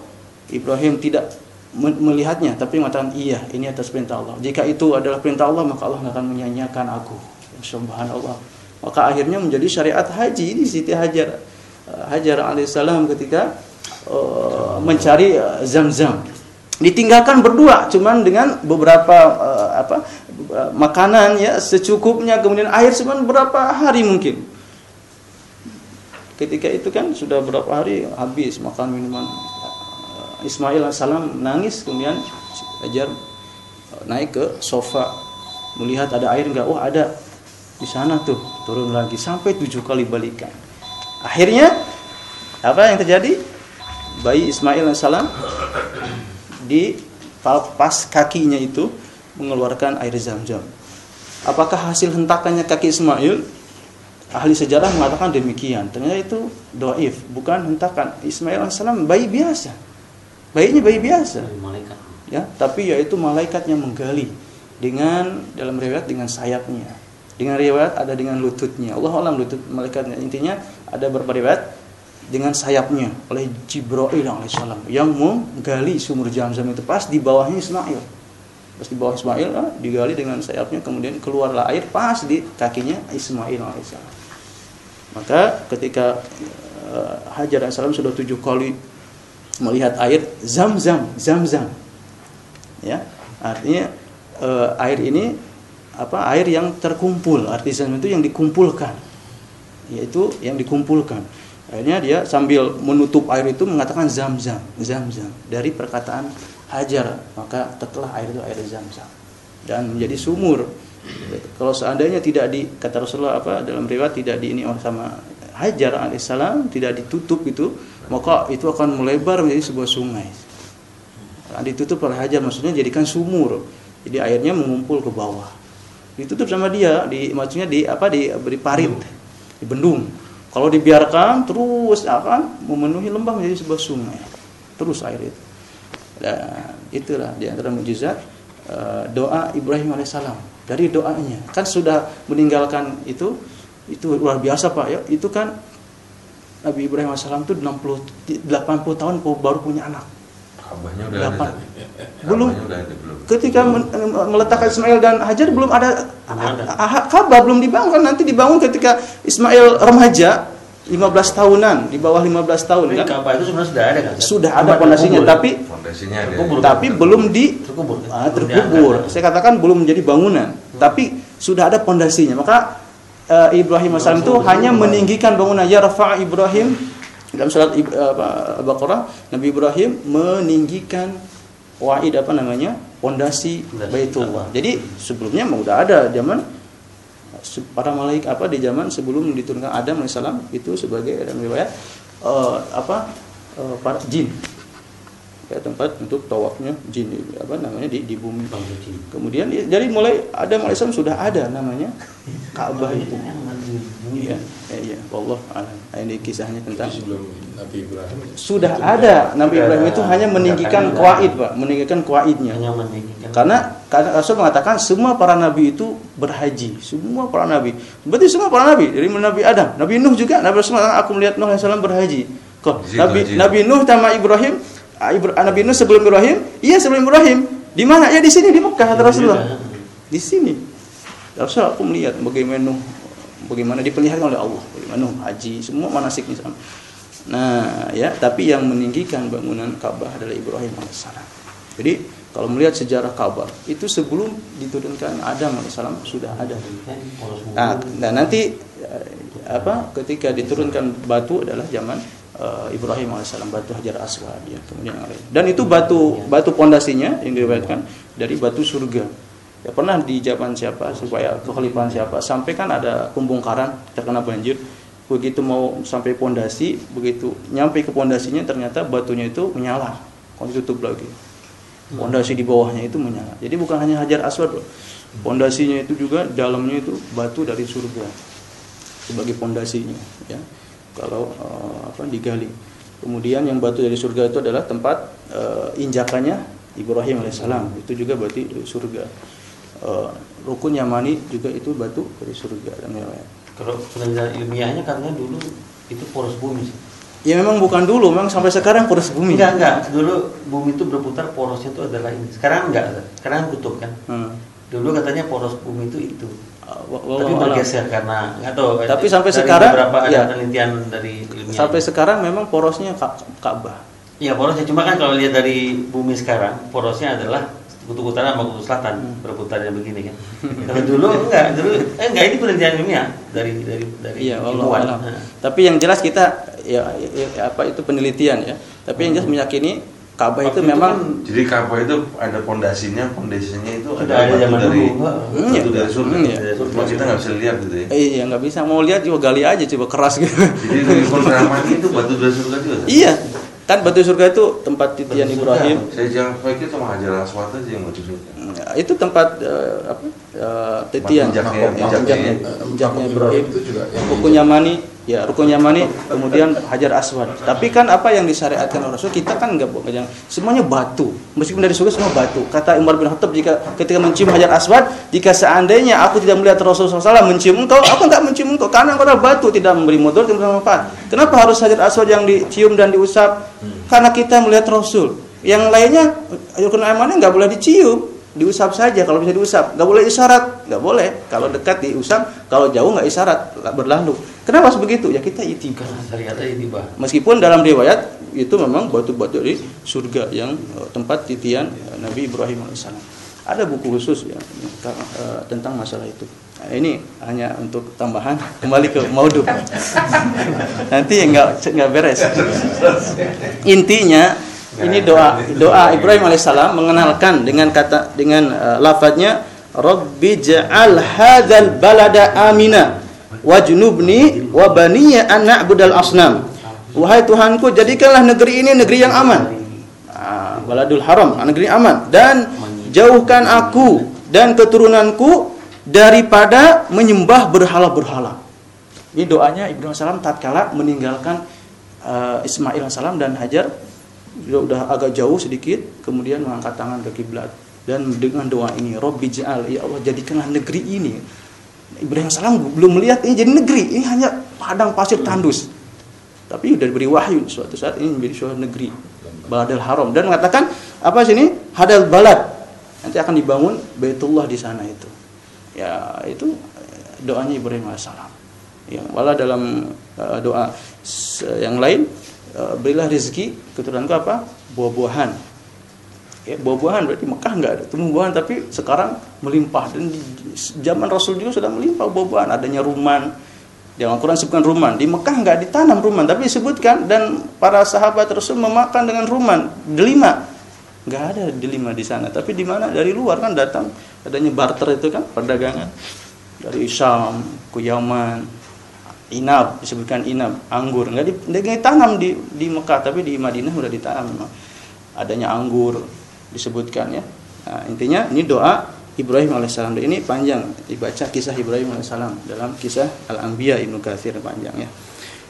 Ibrahim tidak melihatnya tapi mengatakan iya ini atas perintah Allah. Jika itu adalah perintah Allah maka Allah akan menyanyiakan aku. Subhanallah. Maka akhirnya menjadi syariat haji di Siti Hajar eh, Hajar alaihissalam ketika uh, mencari uh, zam-zam. Ditinggalkan berdua cuman dengan beberapa uh, apa uh, makanan ya secukupnya kemudian air cuma berapa hari mungkin ketika itu kan sudah berapa hari habis makan minuman. Ismail alaihissalam menangis kemudian Hajar eh, naik ke sofa. Melihat ada air enggak? Oh ada. Di sana tuh turun lagi. Sampai tujuh kali balikan. Akhirnya apa yang terjadi? Bayi Ismail alaihissalam di pas kakinya itu mengeluarkan air zam-zam. Apakah hasil hentakannya kaki Ismail ahli sejarah mengatakan demikian ternyata itu doif bukan hentakan Ismail alaihissalam bayi biasa Bayinya bayi biasa. Malaikat. Ya, tapi yaitu malaikat yang menggali dengan dalam riwayat dengan sayapnya. Dengan riwayat ada dengan lututnya. Allah alam lutut malaikatnya. Intinya ada beberapa riwayat dengan sayapnya oleh Jibril alaihissalam yang menggali sumur Zamzam itu pas di bawahnya Ismail. Pas di bawah Ismail ah, digali dengan sayapnya kemudian keluarlah air pas di kakinya Ismail alaihissalam. Maka ketika uh, Hajar alaihissalam sudah tujuh kali melihat air Zam-Zam, Zam-Zam. Ya, artinya uh, air ini apa air yang terkumpul artisan itu yang dikumpulkan. Yaitu yang dikumpulkan. Akhirnya dia sambil menutup air itu mengatakan zam-zam, zam-zam dari perkataan Hajar, maka tetelah air itu air zam-zam dan menjadi sumur. Kalau seandainya tidak di kata Rasulullah apa dalam riwayat tidak di ini sama Hajar alaihissalam tidak ditutup itu, maka itu akan melebar menjadi sebuah sungai. Nah, ditutup oleh Hajar maksudnya jadikan sumur. Jadi airnya mengumpul ke bawah. Ditutup sama dia di maksudnya di apa di beri parit, di bendung kalau dibiarkan terus akan memenuhi lembah menjadi sebuah sungai. Terus air itu. Dan itulah di antara mujizat doa Ibrahim alaihissalam. Dari doanya kan sudah meninggalkan itu itu luar biasa Pak ya. Itu kan Nabi Ibrahim alaihissalam itu 60 80 tahun baru punya anak. Kabahnya udah ada. Belum. Udah ada, belum. Ketika meletakkan Ismail dan Hajar belum ada, ada. Kabah belum dibangun nanti dibangun ketika Ismail remaja 15 tahunan di bawah 15 tahun kan. Kabah itu sebenarnya sudah ada kan? Sudah ada pondasinya tapi fondasinya terkubur, tapi belum di terkubur. Ah, terkubur. Saya katakan belum menjadi bangunan, hmm. tapi sudah ada pondasinya. Maka uh, Ibrahim AS itu hanya meninggikan bangunan ya rafa Ibrahim dalam surat Al-Baqarah Nabi Ibrahim meninggikan waid apa namanya pondasi Baitullah. Jadi sebelumnya mau udah ada zaman para malaikat apa di zaman sebelum diturunkan Adam alaihissalam itu sebagai dalam riwayat uh, apa uh, para jin ya tempat untuk tawafnya jin apa namanya di, di bumi. Kemudian ya, jadi mulai Adam alaihissalam sudah ada namanya Ka'bah itu. Iya ya, ya Allah alam. Nah, ini kisahnya tentang Nabi Ibrahim. Sudah ada. Nabi Ibrahim itu hanya meninggikan kuaid pak. Meninggikan kuaidnya. Karena karena Rasul mengatakan semua para nabi itu berhaji. Semua para nabi. Berarti semua para nabi dari Nabi Adam Nabi Nuh juga. Nabi Rasul mengatakan aku melihat Nuh alaihissalam berhaji. Kok? Nabi Nabi Nuh sama Ibrahim Ah, ah, Nabi Nuh sebelum Ibrahim? Iya sebelum Ibrahim. Di mana? Ya di sini di Mekah kata Rasulullah. Di sini. Rasul aku melihat bagaimana Nuh bagaimana dipelihara oleh Allah, bagaimana Nuh haji, semua manasiknya sama. Nah, ya, tapi yang meninggikan bangunan Ka'bah adalah Ibrahim alaihissalam. Jadi kalau melihat sejarah Ka'bah itu sebelum diturunkan Adam alaihissalam sudah ada. Nah, nah nanti eh, apa ketika diturunkan batu adalah zaman uh, Ibrahim alaihissalam batu Hajar Aswad ya kemudian dan itu batu batu pondasinya yang diriwayatkan dari batu surga. Ya pernah di zaman siapa supaya kekhalifahan siapa sampai kan ada pembongkaran terkena banjir begitu mau sampai pondasi begitu nyampe ke pondasinya ternyata batunya itu menyala kalau ditutup lagi. Pondasi di bawahnya itu menyala. Jadi bukan hanya Hajar Aswad loh pondasinya itu juga dalamnya itu batu dari surga sebagai pondasinya ya kalau uh, apa digali. Kemudian yang batu dari surga itu adalah tempat uh, injakannya Ibrahim alaihissalam. Itu juga berarti dari surga. Uh, rukun Yamani juga itu batu dari surga dan lain-lain. Kalau penelitian ilmiahnya katanya dulu itu poros bumi sih. Ya memang bukan dulu, memang sampai sekarang poros bumi. Enggak, enggak. Dulu bumi itu berputar, porosnya itu adalah ini. Sekarang enggak, sekarang kutub kan. Hmm. Dulu katanya poros bumi itu itu. Walau tapi bergeser karena nggak tahu. Tapi sampai sekarang beberapa ya, penelitian dari ilmiah. Sampai sekarang memang porosnya Ka'bah. Iya porosnya cuma kan kalau lihat dari bumi sekarang porosnya adalah kutub utara sama kutub selatan hmm. berputarnya begini kan. kalau dulu enggak, dulu eh enggak ini penelitian ilmiah dari dari dari Iya, Allah. Nah. Tapi yang jelas kita ya, ya apa itu penelitian ya. Tapi yang jelas meyakini Ka'bah itu memang kan, jadi Ka'bah itu ada pondasinya, pondasinya itu ada, ada zaman dari dulu. Hmm, ya. dari surga. Hmm, ya. Cuma kita nggak bisa lihat gitu ya. Iya, nggak bisa. Mau lihat juga gali aja coba keras gitu. Jadi dari Ramani itu batu dari surga juga. Iya. Kan batu surga itu tempat titian Ibrahim. Saya jangan pikir cuma Hajar Aswad aja yang batu surga. Nah, itu tempat uh, apa? Uh, titian. Injaknya, injaknya, injaknya Ibrahim. Itu juga. Bukunya Mani ya rukun Yamani kemudian Hajar Aswad. Tapi kan apa yang disyariatkan oleh Rasul kita kan nggak boleh semuanya batu. Meskipun dari surga semua batu. Kata Umar bin Khattab jika ketika mencium Hajar Aswad jika seandainya aku tidak melihat Rasul SAW mencium engkau aku nggak mencium engkau. Karena engkau adalah batu tidak memberi modal tidak memberi manfaat. Kenapa harus Hajar Aswad yang dicium dan diusap? Karena kita melihat Rasul. Yang lainnya rukun Yamani nggak boleh dicium diusap saja kalau bisa diusap. Nggak boleh isyarat. Nggak boleh. Kalau dekat diusap kalau jauh nggak isyarat berlalu. Kenapa begitu? Ya kita itibah meskipun dalam riwayat itu memang batu-batu di surga yang eh, tempat titian eh, Nabi Ibrahim alaihissalam. Ada buku khusus ya eh, tentang masalah itu. Nah, ini hanya untuk tambahan. Kembali ke maudu. Nanti nggak nggak beres. Intinya ini doa doa Ibrahim alaihissalam mengenalkan dengan kata dengan uh, lafadznya Rabbi ja'al hadzal balada amina wajnubni wa baniya an na'budal asnam. Wahai Tuhanku, jadikanlah negeri ini negeri yang aman. Ah, baladul haram, negeri aman dan jauhkan aku dan keturunanku daripada menyembah berhala-berhala. Ini doanya Ibrahim alaihissalam tatkala meninggalkan uh, Ismail alaihissalam dan Hajar dia udah agak jauh sedikit kemudian mengangkat tangan ke kiblat. Dan dengan doa ini Robbi ya Allah jadikanlah negeri ini. Ibrahim salam belum melihat ini jadi negeri ini hanya padang pasir tandus. Tapi sudah diberi wahyu suatu saat ini menjadi suatu negeri Baladil Haram. Dan mengatakan apa sini? Hadal balad. Nanti akan dibangun Baitullah di sana itu. Ya itu doanya Ibrahim alaihissalam yang wala dalam uh, doa yang lain berilah rezeki. Keturunanku apa? Buah-buahan. Ya, buah-buahan. Berarti Mekah nggak ada tumbuh buahan tapi sekarang melimpah. Dan zaman Rasul juga sudah melimpah buah-buahan. Adanya ruman. Di Al-Quran sebutkan ruman. Di Mekah nggak ditanam ruman tapi disebutkan dan para sahabat Rasul memakan dengan ruman. Delima nggak ada delima di sana. Tapi di mana? Dari luar kan datang. Adanya barter itu kan perdagangan. Dari Syam ke Yaman inab disebutkan inab anggur. Nggak, di, ditanam di di Mekah tapi di Madinah sudah ditanam. Memang adanya anggur disebutkan ya. Nah, intinya ini doa Ibrahim alaihissalam. Ini panjang. Dibaca kisah Ibrahim alaihissalam dalam kisah Al Anbiya Ibnu Katsir panjang ya.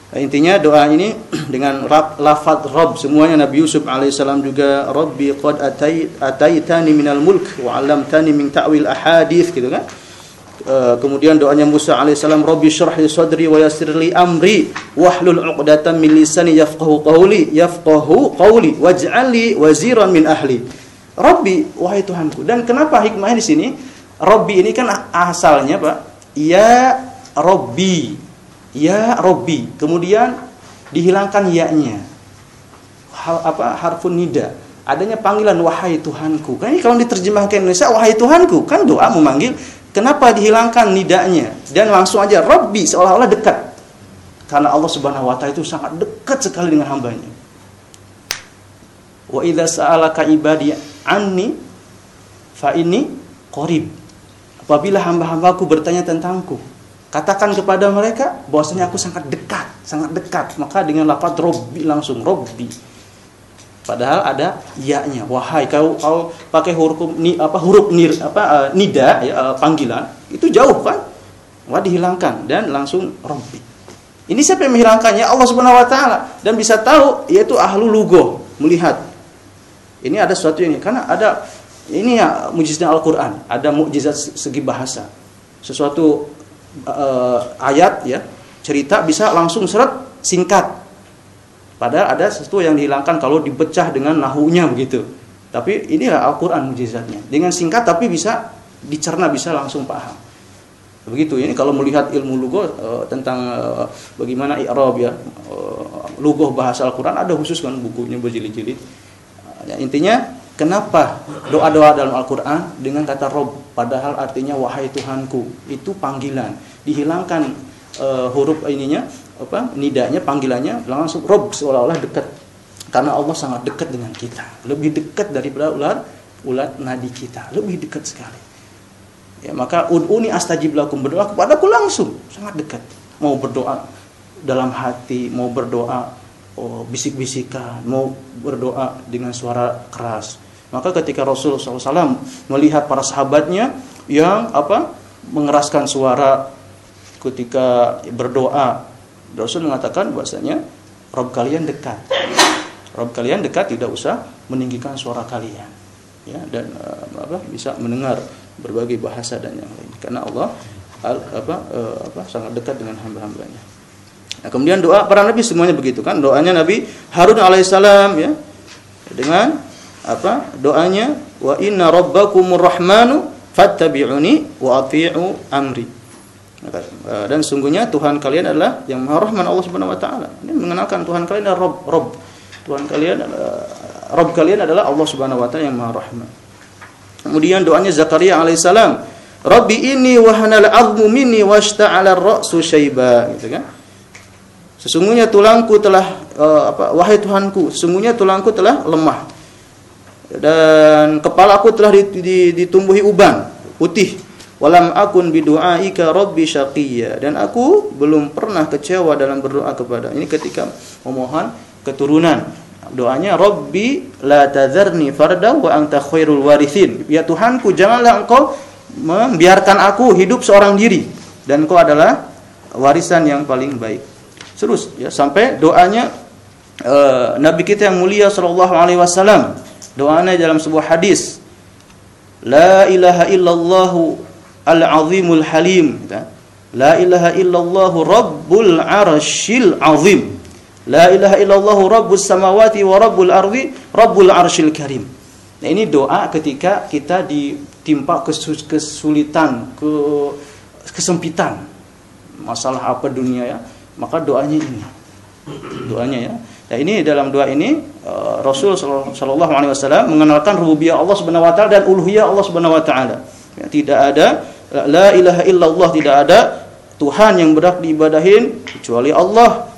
Nah, intinya doa ini dengan rab, lafaz Rob semuanya Nabi Yusuf alaihissalam juga Robbi qad ataitani minal mulk wa 'allamtani min ta'wil ahadits gitu kan kemudian doanya Musa alaihissalam Rabbi syrah sadri wa yassir li amri wahlul 'uqdatam min lisani yafqahu qawli yafqahu qawli waj'al li waziran min ahli. Rabbi wahai Tuhanku dan kenapa hikmahnya di sini? Rabbi ini kan asalnya Pak ya Rabbi ya Rabbi. Kemudian dihilangkan ya-nya. Hal apa harfun nida. Adanya panggilan wahai Tuhanku. Kan ini kalau diterjemahkan Indonesia wahai Tuhanku kan doa memanggil Kenapa dihilangkan nidanya dan langsung aja Rabbi seolah-olah dekat. Karena Allah Subhanahu wa taala itu sangat dekat sekali dengan hambanya. Wa idza sa'alaka ibadi anni fa ini qarib. Apabila hamba-hambaku bertanya tentangku, katakan kepada mereka bahwasanya aku sangat dekat, sangat dekat. Maka dengan lafaz Rabbi langsung Rabbi Padahal ada ya-nya. Wahai kau kau pakai huruf ni apa huruf nir apa uh, nida uh, panggilan itu jauh kan? Wah dihilangkan dan langsung rompi. Ini siapa yang menghilangkannya? Allah Subhanahu wa taala dan bisa tahu yaitu ahlu lugo melihat. Ini ada sesuatu yang karena ada ini ya mujizat Al-Qur'an, ada mukjizat segi bahasa. Sesuatu uh, ayat ya, cerita bisa langsung seret singkat Padahal ada sesuatu yang dihilangkan kalau dipecah dengan nahunya begitu. Tapi inilah Al-Quran mujizatnya. Dengan singkat tapi bisa dicerna, bisa langsung paham. Begitu ini kalau melihat ilmu lugo uh, tentang uh, bagaimana i'rab ya, uh, lugo bahasa Al-Quran ada khusus kan bukunya berjilid-jilid. Ya, intinya kenapa doa-doa dalam Al-Quran dengan kata Rob padahal artinya wahai Tuhanku itu panggilan dihilangkan uh, huruf ininya apa nidanya panggilannya langsung rob seolah-olah dekat. Karena Allah sangat dekat dengan kita. Lebih dekat daripada ular ulat nadi kita. Lebih dekat sekali. Ya maka ud'uni astajib lakum berdoa kepadaku langsung. Sangat dekat. Mau berdoa dalam hati mau berdoa oh, bisik-bisikan mau berdoa dengan suara keras. Maka ketika Rasul SAW melihat para sahabatnya yang apa mengeraskan suara ketika berdoa Rasul mengatakan bahwasanya Rob kalian dekat. Rob kalian dekat tidak usah meninggikan suara kalian. Ya, dan uh, apa bisa mendengar berbagai bahasa dan yang lain. Karena Allah al, apa uh, apa sangat dekat dengan hamba-hambanya. Nah, kemudian doa para nabi semuanya begitu kan? Doanya Nabi Harun alaihissalam ya. Dengan apa? Doanya wa inna rabbakumur rahmanu fattabi'uni wa ati'u amri. Eh, dan sungguhnya Tuhan kalian adalah yang Maha Rahman Allah Subhanahu wa taala. Ini mengenalkan Tuhan kalian adalah Rabb. Tuhan kalian adalah Rabb kalian adalah Allah Subhanahu wa taala yang Maha Rahman. Kemudian doanya Zakaria alaihissalam, Rabbi ini wahanal azmu minni washta'ala ar-ra'su gitu kan? Sesungguhnya tulangku telah uh, apa wahai Tuhanku, sesungguhnya tulangku telah lemah. Dan kepalaku telah ditumbuhi uban putih. Walam akun bidu'aika rabbi syaqiyya dan aku belum pernah kecewa dalam berdoa kepada. Ini ketika memohon keturunan. Doanya Rabbi la tadzarni farda wa anta khairul warithin. Ya Tuhanku, janganlah engkau membiarkan aku hidup seorang diri dan engkau adalah warisan yang paling baik. Terus ya sampai doanya uh, Nabi kita yang mulia sallallahu alaihi wasallam doanya dalam sebuah hadis La ilaha illallah al-azimul halim ya. La ilaha illallah rabbul arshil azim. La ilaha illallah rabbus samawati wa rabbul ardi rabbul arshil karim. Nah ini doa ketika kita ditimpa kesulitan, ke kesempitan, masalah apa dunia ya, maka doanya ini. Doanya ya. Nah ini dalam doa ini uh, Rasul Shallallahu Alaihi Wasallam mengenalkan rububiyah Allah Subhanahu Wa Taala dan uluhiyah Allah Subhanahu Wa Taala. Ya, tidak ada la ilaha illallah tidak ada Tuhan yang berhak diibadahin kecuali Allah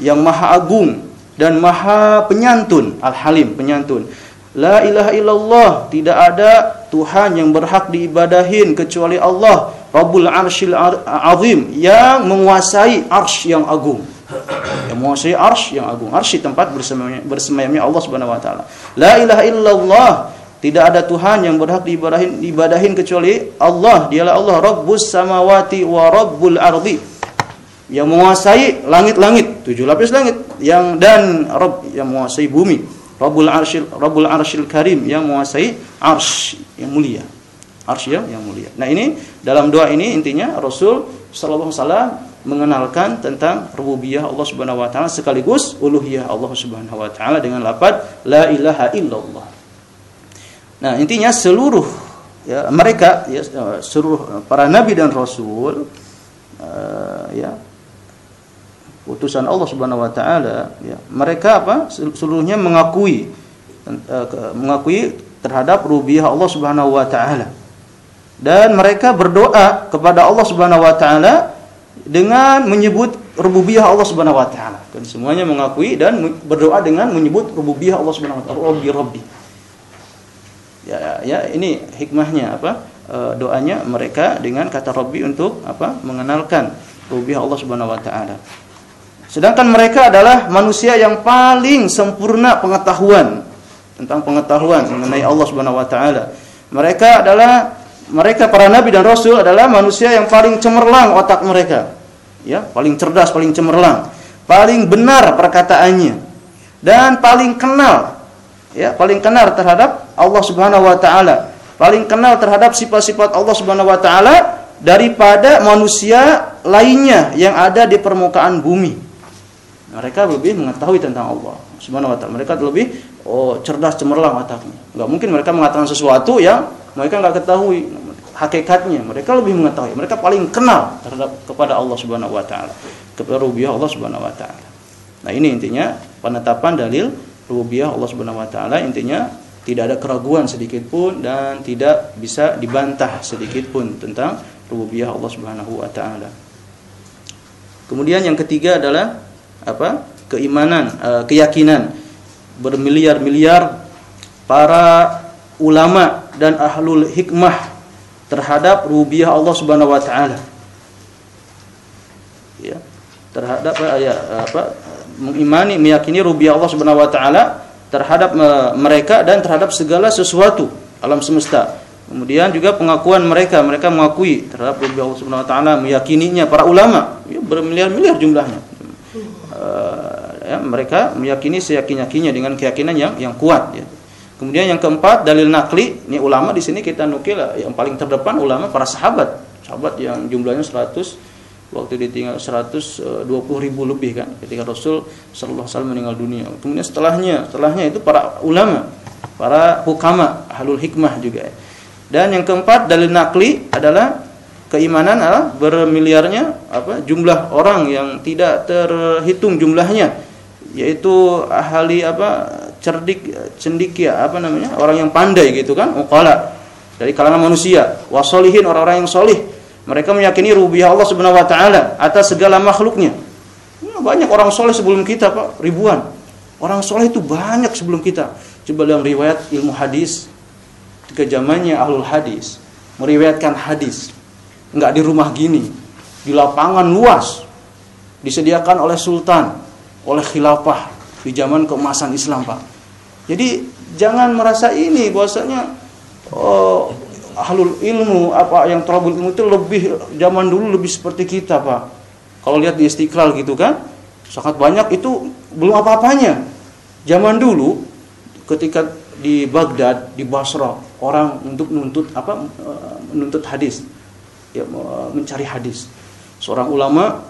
yang maha agung dan maha penyantun al-halim penyantun la ilaha illallah tidak ada Tuhan yang berhak diibadahin kecuali Allah Rabbul Arshil Azim yang menguasai arsh yang agung. Yang menguasai arsh yang agung. Arsh tempat bersemayamnya, bersemayamnya Allah Subhanahu wa taala. La ilaha illallah. Tidak ada Tuhan yang berhak diibadahin, diibadahin kecuali Allah. Dialah Allah Rabbus samawati wa Rabbul ardi. Yang menguasai langit-langit, tujuh lapis langit, yang dan Rabb yang menguasai bumi. Rabbul Arshil Rabbul Arshil Karim yang menguasai arsh yang mulia arsy yang mulia. Nah, ini dalam doa ini intinya Rasul sallallahu alaihi wasallam mengenalkan tentang rububiyah Allah Subhanahu wa taala sekaligus uluhiyah Allah Subhanahu wa taala dengan lafaz la ilaha illallah. Nah, intinya seluruh ya mereka ya seluruh para nabi dan rasul uh, ya utusan Allah Subhanahu wa taala ya mereka apa seluruhnya mengakui uh, mengakui terhadap rububiyah Allah Subhanahu wa taala dan mereka berdoa kepada Allah Subhanahu wa taala dengan menyebut rububiyah Allah Subhanahu wa taala. Dan semuanya mengakui dan berdoa dengan menyebut rububiyah Allah Subhanahu wa taala, Rabbi Rabbi. Ya, ini hikmahnya apa? E, doanya mereka dengan kata Rabbi untuk apa? mengenalkan rububiyah Allah Subhanahu wa taala. Sedangkan mereka adalah manusia yang paling sempurna pengetahuan tentang pengetahuan mengenai Allah Subhanahu wa taala. Mereka adalah mereka para nabi dan rasul adalah manusia yang paling cemerlang otak mereka. Ya, paling cerdas, paling cemerlang, paling benar perkataannya dan paling kenal ya, paling kenal terhadap Allah Subhanahu wa taala, paling kenal terhadap sifat-sifat Allah Subhanahu wa taala daripada manusia lainnya yang ada di permukaan bumi. Mereka lebih mengetahui tentang Allah Subhanahu wa taala. Mereka lebih oh cerdas cemerlang otaknya. Enggak mungkin mereka mengatakan sesuatu yang mereka nggak ketahui hakikatnya. Mereka lebih mengetahui. Mereka paling kenal terhadap kepada Allah Subhanahu wa taala, kepada rububiyah Allah Subhanahu wa taala. Nah, ini intinya penetapan dalil rububiyah Allah Subhanahu wa taala intinya tidak ada keraguan sedikit pun dan tidak bisa dibantah sedikit pun tentang rububiyah Allah Subhanahu wa taala. Kemudian yang ketiga adalah apa? keimanan, eh, keyakinan bermiliar-miliar para ulama dan ahlul hikmah terhadap rububiyah Allah Subhanahu wa taala. Ya. Terhadap ya, apa mengimani meyakini rububiyah Allah Subhanahu wa taala terhadap mereka dan terhadap segala sesuatu alam semesta. Kemudian juga pengakuan mereka, mereka mengakui terhadap rububiyah Allah Subhanahu wa taala, meyakininya para ulama, ya, bermiliar-miliar jumlahnya. mereka meyakini seyakin-yakinnya dengan keyakinan yang yang kuat ya. Kemudian yang keempat dalil nakli, ini ulama di sini kita nukil yang paling terdepan ulama para sahabat. Sahabat yang jumlahnya 100 waktu ditinggal 120 ribu lebih kan ketika Rasul Shallallahu Alaihi meninggal dunia. Kemudian setelahnya, setelahnya itu para ulama, para hukama, ahlul hikmah juga. Dan yang keempat dalil nakli adalah keimanan adalah bermiliarnya apa jumlah orang yang tidak terhitung jumlahnya yaitu ahli apa cerdik cendikia apa namanya orang yang pandai gitu kan uqala dari kalangan manusia wasolihin orang-orang yang solih mereka meyakini rububiyah Allah Subhanahu wa taala atas segala makhluknya. Ya, banyak orang soleh sebelum kita, Pak, ribuan. Orang soleh itu banyak sebelum kita. Coba dalam riwayat ilmu hadis ketika zamannya ahlul hadis meriwayatkan hadis enggak di rumah gini, di lapangan luas disediakan oleh sultan, oleh khilafah di zaman keemasan Islam, Pak. Jadi jangan merasa ini bahwasanya oh, ahlul ilmu apa yang terabul ilmu itu lebih zaman dulu lebih seperti kita pak. Kalau lihat di istiqlal gitu kan sangat banyak itu belum apa-apanya. Zaman dulu ketika di Baghdad di Basra orang untuk menuntut apa menuntut hadis ya mencari hadis. Seorang ulama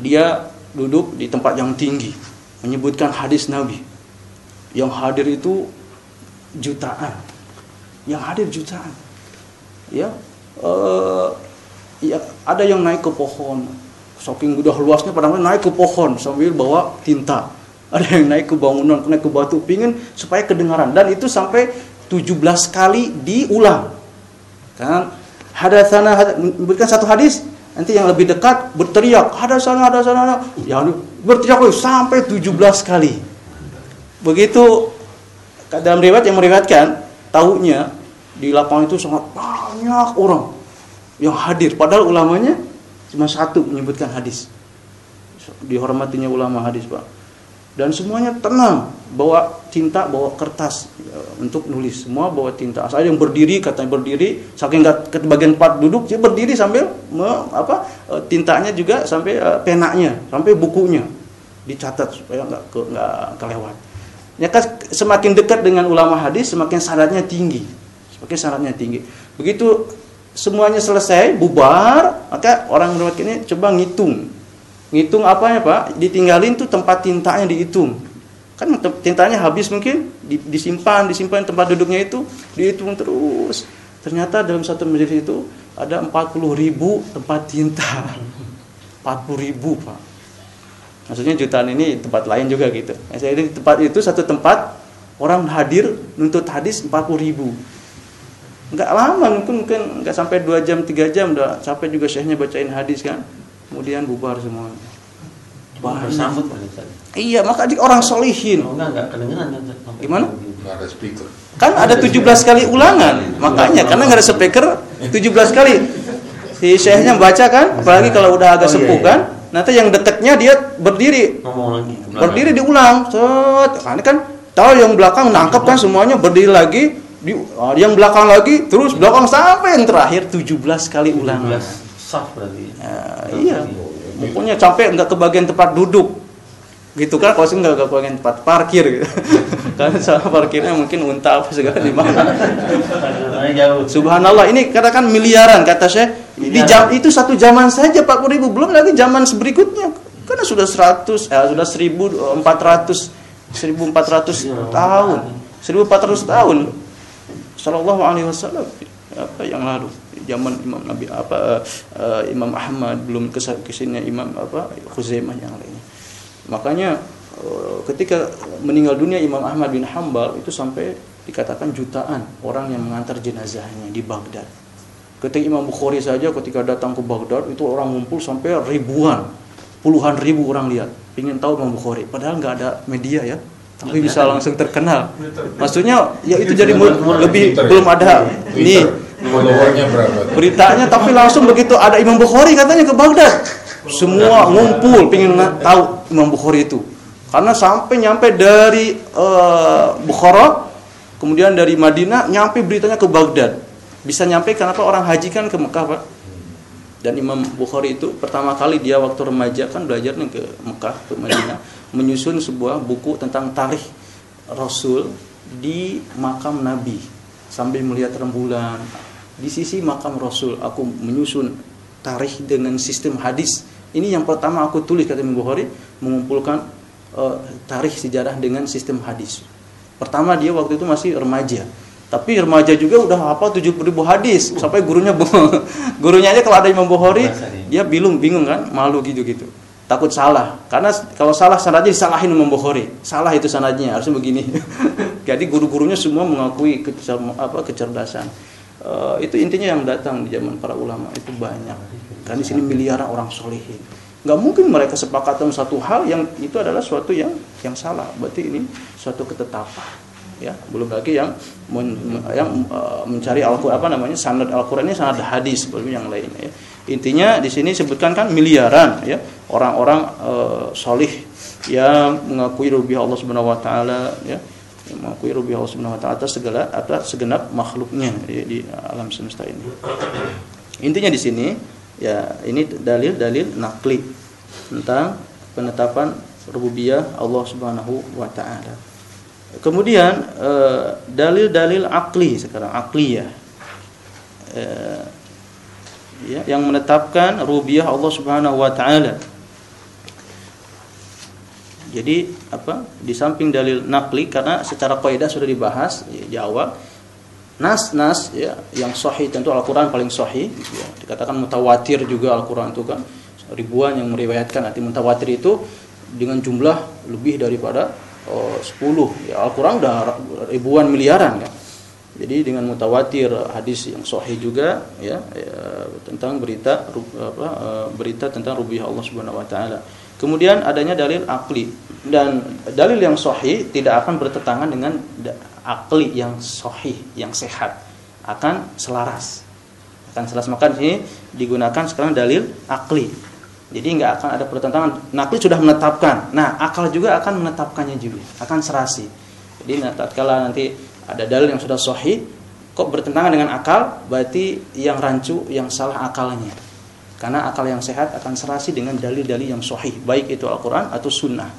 dia duduk di tempat yang tinggi menyebutkan hadis Nabi. Yang hadir itu jutaan. Yang hadir jutaan ya uh, ya ada yang naik ke pohon. Saking udah luasnya pada naik ke pohon sambil bawa tinta. Ada yang naik ke bangunan naik ke batu. Pingin supaya kedengaran. Dan itu sampai 17 kali diulang. Kan? Hadasana had, memberikan satu hadis. Nanti yang lebih dekat berteriak hadasana hadasana ya berteriak sampai 17 kali. Begitu dalam riwayat yang meriwayatkan tahunya di lapangan itu sangat banyak orang yang hadir. Padahal ulamanya cuma satu menyebutkan hadis. Dihormatinya ulama hadis pak. Dan semuanya tenang bawa tinta bawa kertas ya, untuk nulis. Semua bawa tinta. Saya yang berdiri katanya berdiri saking nggak ke bagian part duduk dia berdiri sambil me, apa e, tintanya juga sampai uh, penanya sampai bukunya dicatat supaya nggak ke, nggak kelewat. Ya kan semakin dekat dengan ulama hadis semakin syaratnya tinggi Oke syaratnya tinggi. Begitu semuanya selesai, bubar, maka orang merawat ini coba ngitung. Ngitung apa ya Pak? Ditinggalin tuh tempat tintanya dihitung. Kan tintanya habis mungkin disimpan, disimpan tempat duduknya itu dihitung terus. Ternyata dalam satu majelis itu ada 40 ribu tempat tinta. 40 ribu Pak. Maksudnya jutaan ini tempat lain juga gitu. Jadi tempat itu satu tempat orang hadir nuntut hadis 40 ribu nggak lama mungkin mungkin nggak sampai dua jam tiga jam udah capek juga syekhnya bacain hadis kan. Kemudian bubar semua bersambut iya maka orang solihin. Oh, enggak, enggak kedengeran gimana? ada speaker. Kan ada 17 kali ulangan. Makanya karena nggak ada speaker 17 kali. Si syekhnya baca kan apalagi kalau udah agak oh, sepuh iya, iya. kan. Nanti yang dekatnya dia berdiri. Ngomong lagi. Berdiri diulang. Set. Kan kan tahu yang belakang nangkep kan semuanya berdiri lagi di oh, yang belakang lagi terus belakang sampai yang terakhir? 17 kali ulangan. sah berarti ya, iya. pokoknya sampai nggak ke bagian tempat duduk. Gitu kan kalau sih nggak ke bagian tempat parkir. Gitu karena sama parkirnya mungkin unta apa segala di mana. Subhanallah ini katakan miliaran kata saya di jam itu satu zaman saja 40 ribu. Belum lagi zaman berikutnya karena sudah 100 eh, sudah 1400 1400 tahun. 1400 tahun Sallallahu Alaihi Wasallam. Apa yang lalu? Zaman Imam Nabi apa uh, Imam Ahmad belum ke sini Imam apa Khuzaimah yang lainnya. Makanya uh, ketika meninggal dunia Imam Ahmad bin Hambal itu sampai dikatakan jutaan orang yang mengantar jenazahnya di Baghdad. Ketika Imam Bukhari saja ketika datang ke Baghdad itu orang ngumpul sampai ribuan puluhan ribu orang lihat. Ingin tahu Imam Bukhari. Padahal nggak ada media ya tapi bisa langsung terkenal. Maksudnya ya itu jadi lebih belum ada nih beritanya tapi langsung begitu ada Imam Bukhari katanya ke Baghdad. Semua ngumpul pengen tahu Imam Bukhari itu. Karena sampai nyampe dari uh, Bukhara kemudian dari Madinah nyampe beritanya ke Baghdad. Bisa nyampe kenapa orang haji kan ke Mekah, Pak? Dan Imam Bukhari itu pertama kali dia waktu remaja kan belajarnya ke Mekah, ke Madinah, menyusun sebuah buku tentang tarikh Rasul di makam Nabi sambil melihat rembulan. Di sisi makam Rasul aku menyusun tarikh dengan sistem hadis. Ini yang pertama aku tulis kata Imam Bukhari mengumpulkan uh, tarikh sejarah dengan sistem hadis. Pertama dia waktu itu masih remaja tapi remaja juga udah apa 70 ribu hadis. Sampai gurunya gurunya aja kalau ada Imam Bukhari dia. bingung bingung kan malu gitu gitu takut salah. Karena kalau salah sanadnya disalahin Imam Bukhari. Salah itu sanadnya harusnya begini. Jadi guru-gurunya semua mengakui kecer, apa kecerdasan. Uh, itu intinya yang datang di zaman para ulama itu banyak. Kan di sini miliaran orang solehin. Nggak mungkin mereka sepakat dalam satu hal yang itu adalah suatu yang yang salah. Berarti ini suatu ketetapan ya belum lagi yang men, yang uh, mencari Al-Qur'an apa namanya sanad Al-Qur'an ini sanad hadis belum yang lain ya. Intinya di sini sebutkan kan miliaran ya. Orang-orang uh, solih yang mengakui rubiah Allah Subhanahu wa taala ya. Mengakui rubiah Allah Subhanahu wa taala atas segala atas segenap makhluknya di, di alam semesta ini. Intinya di sini ya ini dalil-dalil nakli tentang penetapan rububiyah Allah Subhanahu wa taala Kemudian eh, dalil-dalil akli sekarang akli ya, ya yang menetapkan rubiah Allah Subhanahu wa taala. Jadi apa? Di samping dalil nakli karena secara kaidah sudah dibahas ya, di awal nas-nas ya yang sahih tentu Al-Qur'an paling sahih ya. Dikatakan mutawatir juga Al-Qur'an itu kan ribuan yang meriwayatkan arti mutawatir itu dengan jumlah lebih daripada 10 ya Al-Qur'an udah ribuan miliaran kan. Jadi dengan mutawatir hadis yang sahih juga ya, ya tentang berita apa eh, berita tentang rubiah Allah Subhanahu wa taala. Kemudian adanya dalil akli dan dalil yang sahih tidak akan bertentangan dengan akli yang sahih, yang sehat akan selaras. Akan selaras maka ini digunakan sekarang dalil akli jadi nggak akan ada pertentangan. Nakli sudah menetapkan. Nah, akal juga akan menetapkannya juga, akan serasi. Jadi tatkala nanti ada dalil yang sudah sahih kok bertentangan dengan akal, berarti yang rancu yang salah akalnya. Karena akal yang sehat akan serasi dengan dalil-dalil yang sahih, baik itu Al-Qur'an atau sunnah.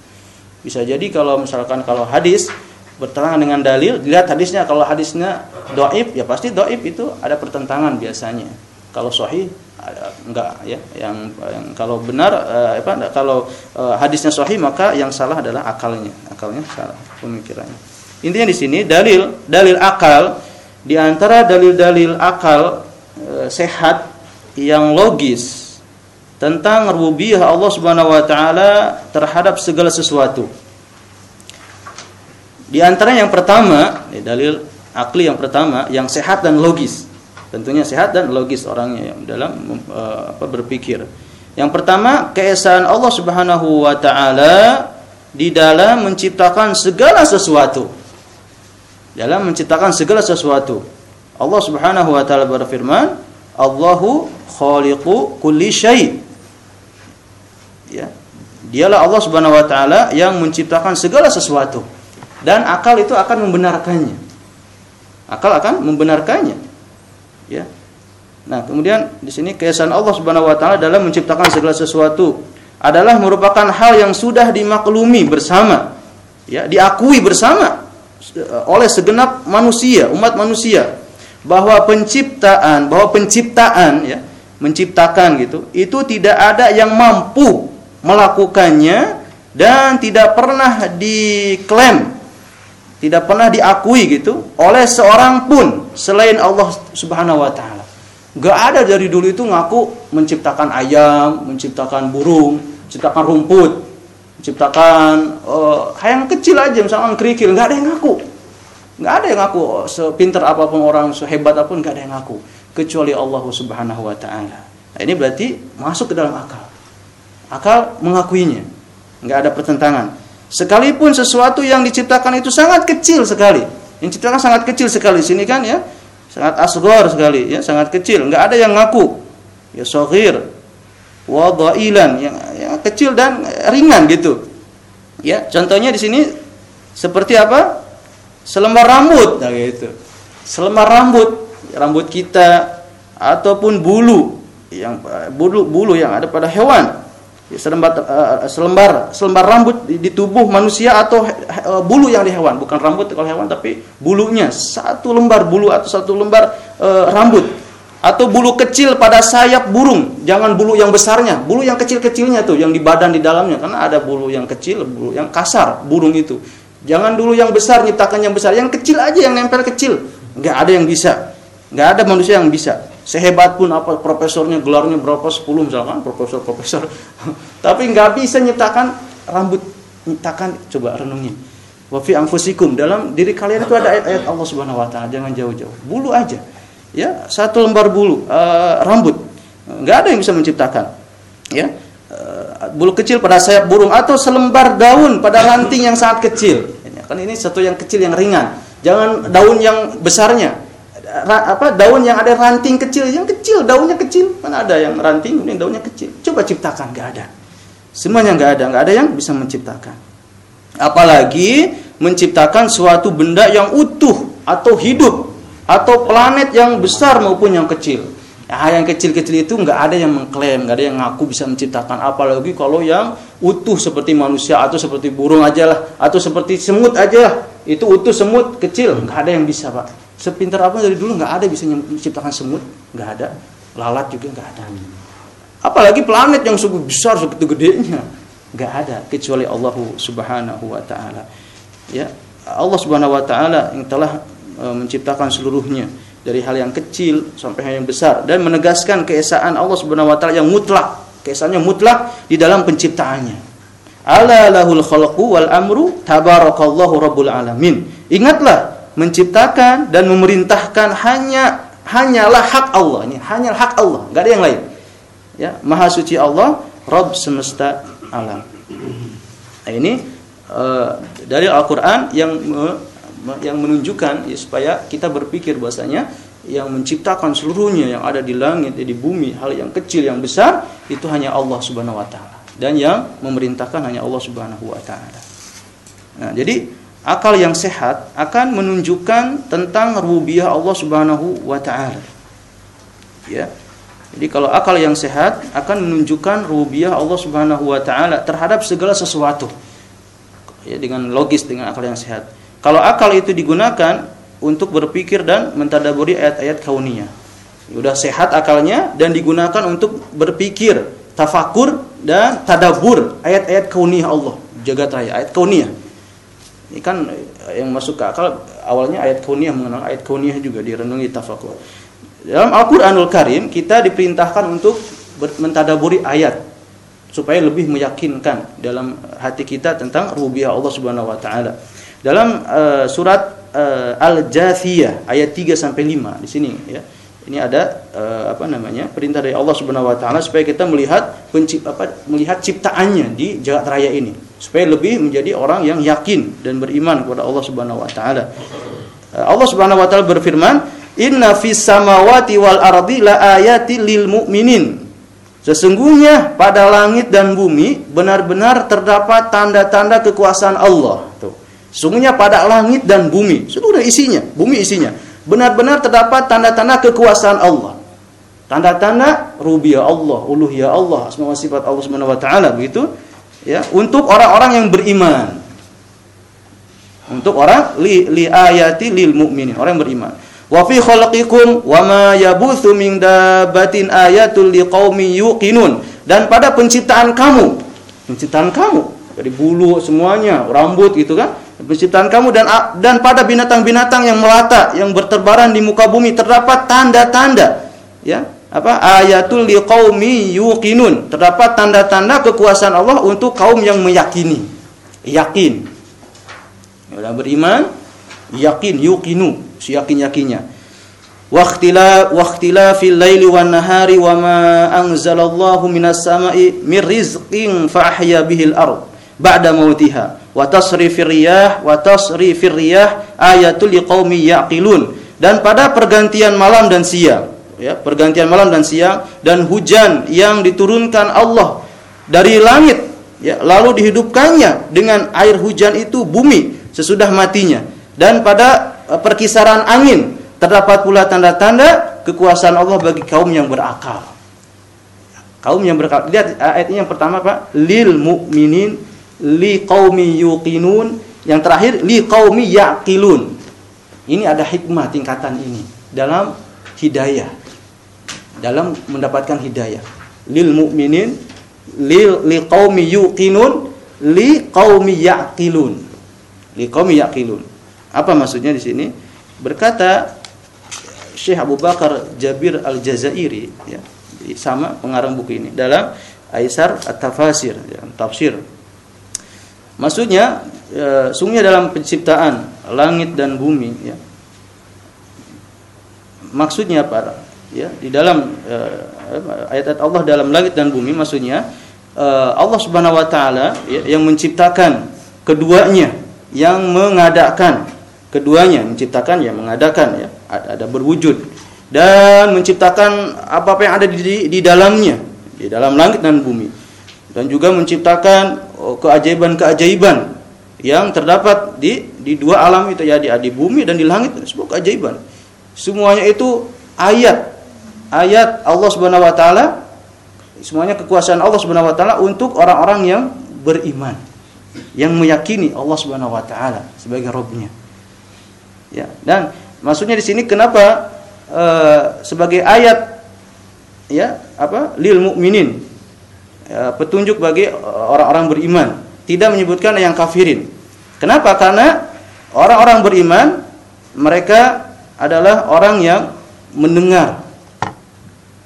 Bisa jadi kalau misalkan kalau hadis bertentangan dengan dalil, dilihat hadisnya kalau hadisnya doib, ya pasti doib itu ada pertentangan biasanya. Kalau sahih enggak ya. Yang, yang kalau benar uh, apa kalau uh, hadisnya sahih maka yang salah adalah akalnya. Akalnya salah pemikirannya. Intinya di sini dalil dalil akal di antara dalil-dalil akal uh, sehat yang logis tentang rububiyah Allah Subhanahu wa taala terhadap segala sesuatu. Di antara yang pertama dalil akli yang pertama yang sehat dan logis tentunya sehat dan logis orangnya yang dalam uh, apa berpikir. Yang pertama, keesaan Allah Subhanahu wa taala di dalam menciptakan segala sesuatu. Dalam menciptakan segala sesuatu. Allah Subhanahu wa taala berfirman, "Allahu khaliqu kulli syai." Ya. Dialah Allah Subhanahu wa taala yang menciptakan segala sesuatu dan akal itu akan membenarkannya. Akal akan membenarkannya ya. Nah, kemudian di sini keesaan Allah Subhanahu wa taala dalam menciptakan segala sesuatu adalah merupakan hal yang sudah dimaklumi bersama, ya, diakui bersama oleh segenap manusia, umat manusia. Bahwa penciptaan, bahwa penciptaan ya, menciptakan gitu, itu tidak ada yang mampu melakukannya dan tidak pernah diklaim tidak pernah diakui gitu oleh seorang pun selain Allah Subhanahu wa taala. Gak ada dari dulu itu ngaku menciptakan ayam, menciptakan burung, menciptakan rumput, menciptakan uh, yang kecil aja misalkan kerikil, nggak ada yang ngaku. Nggak ada yang ngaku sepinter apa pun orang, sehebat apa pun nggak ada yang ngaku kecuali Allah Subhanahu wa taala. Nah, ini berarti masuk ke dalam akal. Akal mengakuinya. Nggak ada pertentangan. Sekalipun sesuatu yang diciptakan itu sangat kecil sekali. Yang diciptakan sangat kecil sekali sini kan ya. Sangat asgor sekali ya, sangat kecil, enggak ada yang ngaku. Ya saghir wadailan yang, yang kecil dan ringan gitu. Ya, contohnya di sini seperti apa? Selembar rambut nah gitu. Selembar rambut, rambut kita ataupun bulu yang uh, bulu bulu yang ada pada hewan selembar uh, selembar selembar rambut di, di tubuh manusia atau uh, bulu yang di hewan. Bukan rambut kalau hewan tapi bulunya. Satu lembar bulu atau satu lembar uh, rambut. Atau bulu kecil pada sayap burung. Jangan bulu yang besarnya. Bulu yang kecil-kecilnya tuh yang di badan di dalamnya. Karena ada bulu yang kecil bulu yang kasar burung itu. Jangan dulu yang besar nyiptakan yang besar. Yang kecil aja yang nempel kecil. Nggak ada yang bisa. Nggak ada manusia yang bisa sehebat pun apa profesornya gelarnya berapa 10 misalkan profesor profesor tapi nggak bisa nyiptakan rambut. Nyiptakan coba renungi. Wa fi anfusikum. Dalam diri kalian itu ada ayat-ayat Allah Subhanahu wa taala. Jangan jauh-jauh. Bulu aja. Ya satu lembar bulu uh, rambut. Nggak ada yang bisa menciptakan. Ya uh, bulu kecil pada sayap burung atau selembar daun pada ranting yang sangat kecil. Kan ini satu yang kecil yang ringan. Jangan daun yang besarnya apa daun yang ada ranting kecil yang kecil daunnya kecil. Mana ada yang ranting kemudian daunnya kecil. Coba ciptakan nggak ada. Semuanya nggak ada nggak ada yang bisa menciptakan. Apalagi menciptakan suatu benda yang utuh atau hidup atau planet yang besar maupun yang kecil. Ya, yang kecil-kecil itu nggak ada yang mengklaim nggak ada yang ngaku bisa menciptakan. Apalagi kalau yang utuh seperti manusia atau seperti burung aja lah atau seperti semut aja lah. Itu utuh semut kecil nggak ada yang bisa pak Sepintar apa dari dulu nggak ada bisa menciptakan semut, nggak ada. Lalat juga nggak ada. Apalagi planet yang sungguh besar segitu gedenya, nggak ada kecuali Allah Subhanahu wa taala. Ya, Allah Subhanahu wa taala yang telah e, menciptakan seluruhnya dari hal yang kecil sampai hal yang besar dan menegaskan keesaan Allah Subhanahu wa taala yang mutlak, keesaannya mutlak di dalam penciptaannya. Ala lahul khalqu wal amru tabarakallahu rabbul alamin. Ingatlah menciptakan dan memerintahkan hanya hanyalah hak Allah ini hanya hak Allah nggak ada yang lain. Ya maha suci Allah Rob semesta alam. Nah, ini uh, dari Al-Quran yang uh, yang menunjukkan ya, supaya kita berpikir bahasanya yang menciptakan seluruhnya yang ada di langit di bumi hal yang kecil yang besar itu hanya Allah Subhanahu wa taala. Dan yang memerintahkan hanya Allah Subhanahu wa taala. Nah jadi akal yang sehat akan menunjukkan tentang rububiyah Allah Subhanahu wa taala. Ya. Jadi kalau akal yang sehat akan menunjukkan rububiyah Allah Subhanahu wa taala terhadap segala sesuatu. Ya, dengan logis dengan akal yang sehat. Kalau akal itu digunakan untuk berpikir dan mentadaburi ayat-ayat kauniyah. Sudah sehat akalnya dan digunakan untuk berpikir, tafakur dan tadabur ayat-ayat kauniyah Allah, jagat raya, ayat kauniyah ini kan yang masuk ke akal awalnya ayat kauniyah mengenal ayat kauniyah juga direnungi tafakur. Dalam Al-Qur'anul Karim kita diperintahkan untuk mentadaburi ayat supaya lebih meyakinkan dalam hati kita tentang rububiyah Allah Subhanahu wa taala. Dalam uh, surat uh, Al-Jathiyah ayat 3 sampai 5 di sini ya ini ada uh, apa namanya perintah dari Allah Subhanahu wa taala supaya kita melihat apa, melihat ciptaannya di jagat raya ini supaya lebih menjadi orang yang yakin dan beriman kepada Allah Subhanahu wa taala. Uh, Allah Subhanahu wa taala berfirman, "Inna fis samawati wal ardi la ayati lil mu'minin." Sesungguhnya pada langit dan bumi benar-benar terdapat tanda-tanda kekuasaan Allah. Tuh. Sesungguhnya pada langit dan bumi, seluruh isinya, bumi isinya benar-benar terdapat tanda-tanda kekuasaan Allah. Tanda-tanda rubiyah Allah, uluhiyah Allah, asma sifat Allah Subhanahu wa taala begitu ya untuk orang-orang yang beriman. Untuk orang li, li ayati lil mu'minin, orang yang beriman. Wa fi khalqikum wa ma yabuthu min dabatin ayatul liqaumi yuqinun. Dan pada penciptaan kamu, penciptaan kamu dari bulu semuanya, rambut gitu kan, penciptaan kamu dan dan pada binatang-binatang yang melata yang berterbaran di muka bumi terdapat tanda-tanda ya apa? Ayatul liqaumi yuqinun. Terdapat tanda-tanda kekuasaan Allah untuk kaum yang meyakini. Yakin. Orang beriman yakin yuqinu. Yakin-yakinnya. Waqtila waqtila fil laili wan nahari wa ma anzalallahu minas sama'i mir rizqin fa ahya bihil ard ba'da mautiha. Wa tasrifir riyah wa tasrifir riyah ayatul liqaumi yaqilun. Dan pada pergantian malam dan siang ya pergantian malam dan siang dan hujan yang diturunkan Allah dari langit ya lalu dihidupkannya dengan air hujan itu bumi sesudah matinya dan pada eh, perkisaran angin terdapat pula tanda-tanda kekuasaan Allah bagi kaum yang berakal Kaum yang berakal. Lihat ayat ini yang pertama Pak, lil mu'minin li qaumi yuqinun, yang terakhir li qaumi yaqilun. Ini ada hikmah tingkatan ini dalam hidayah. Dalam mendapatkan hidayah. Lil mu'minin lil li qaumi yuqinun li qaumi yaqilun. Li qaumi yaqilun. Apa maksudnya di sini? Berkata Syekh Abu Bakar Jabir Al-Jazairi ya, sama pengarang buku ini dalam Aisar At-Tafasir ya, tafsir. Maksudnya e, sungguhnya dalam penciptaan langit dan bumi ya. Maksudnya apa? Ya, di dalam e, ayat-ayat Allah dalam langit dan bumi maksudnya e, Allah Subhanahu wa taala ya, yang menciptakan keduanya, yang mengadakan. Keduanya, menciptakan ya mengadakan ya, ada, ada berwujud. Dan menciptakan apa-apa yang ada di, di dalamnya di dalam langit dan bumi. Dan juga menciptakan oh, keajaiban-keajaiban yang terdapat di di dua alam itu ya di, di bumi dan di langit. Sebuah keajaiban. Semuanya itu ayat ayat Allah Subhanahu wa taala semuanya kekuasaan Allah Subhanahu wa taala untuk orang-orang yang beriman yang meyakini Allah Subhanahu wa taala sebagai Rabbnya ya dan maksudnya di sini kenapa Eh, sebagai ayat ya apa lil mukminin ya, petunjuk bagi orang-orang beriman tidak menyebutkan yang kafirin. Kenapa? Karena orang-orang beriman mereka adalah orang yang mendengar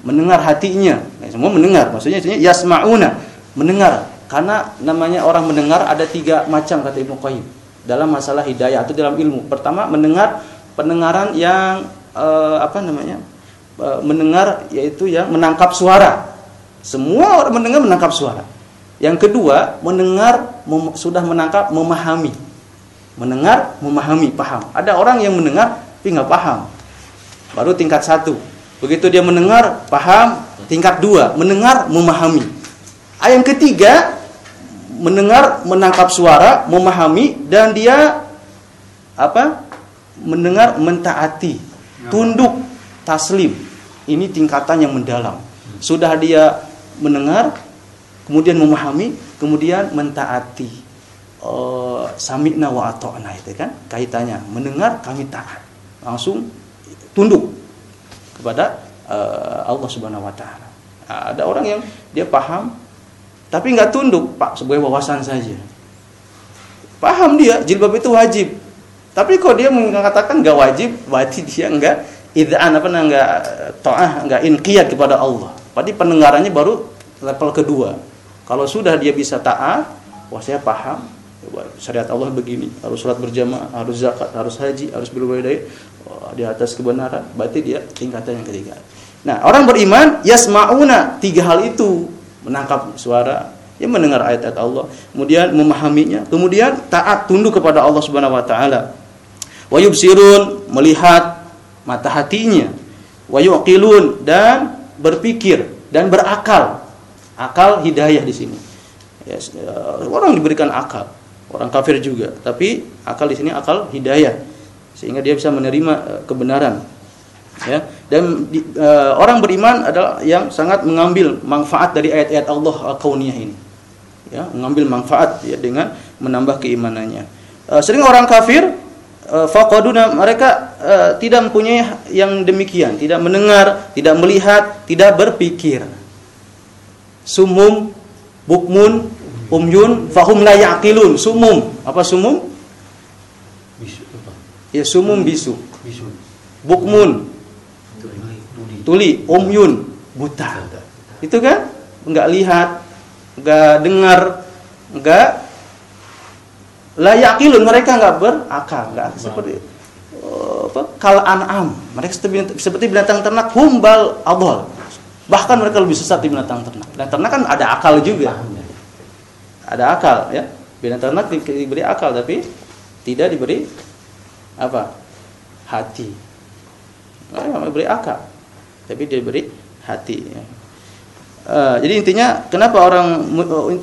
mendengar hatinya nah, semua mendengar maksudnya yasmauna mendengar karena namanya orang mendengar ada tiga macam kata Ibnu Qayyim dalam masalah hidayah atau dalam ilmu pertama mendengar pendengaran yang uh, apa namanya uh, mendengar yaitu ya menangkap suara. Semua orang mendengar menangkap suara. Yang kedua mendengar mem sudah menangkap memahami. Mendengar memahami paham. Ada orang yang mendengar tapi nggak paham. Baru tingkat satu. Begitu dia mendengar paham tingkat dua mendengar memahami. Ah, yang ketiga mendengar menangkap suara memahami dan dia apa mendengar mentaati tunduk taslim. Ini tingkatan yang mendalam. Sudah dia mendengar kemudian memahami kemudian mentaati. Uh, sami'na wa ata'na itu kan kaitannya. Mendengar kami taat. Langsung tunduk kepada uh, Allah Subhanahu wa taala. Ada orang yang dia paham tapi nggak tunduk pak sebagai wawasan saja. Paham dia jilbab itu wajib. Tapi kok dia mengatakan nggak wajib, berarti dia nggak idzan apa nggak to'ah, nggak inqiyat kepada Allah. Berarti pendengarannya baru level kedua. Kalau sudah dia bisa taat, wah saya paham. Syariat Allah begini, harus sholat berjamaah, harus zakat, harus haji, harus berwaidah di atas kebenaran. Berarti dia tingkatan yang ketiga. Nah, orang beriman yasmauna tiga hal itu. Menangkap suara, yang mendengar ayat-ayat Allah, kemudian memahaminya, kemudian taat tunduk kepada Allah Subhanahu wa taala. Wa yubsirun melihat mata hatinya. Wa yuqilun dan berpikir dan berakal. Akal hidayah di sini. Yes, uh, orang diberikan akal. Orang kafir juga. Tapi akal di sini akal hidayah sehingga dia bisa menerima uh, kebenaran ya dan di, uh, orang beriman adalah yang sangat mengambil manfaat dari ayat-ayat Allah kauniyah ini ya mengambil manfaat ya dengan menambah keimanannya uh, sering orang kafir uh, faqaduna mereka uh, tidak mempunyai yang demikian, tidak mendengar, tidak melihat, tidak berpikir. Sumum, bukmun, umyun, fahum la yaqilun. Sumum, apa sumum? Ya sumum bisu. Bisu. Bukmun. Tuli, umyun, buta. Itu kan? Enggak lihat, enggak dengar, enggak layakilun mereka nggak berakal nggak seperti uh, apa kal an'am mereka seperti, seperti binatang ternak humbal adol bahkan mereka lebih sesat di binatang ternak binatang ternak kan ada akal juga ada akal ya binatang ternak diberi akal tapi tidak diberi apa hati mereka diberi akal tapi diberi hati ya. Uh, jadi intinya kenapa orang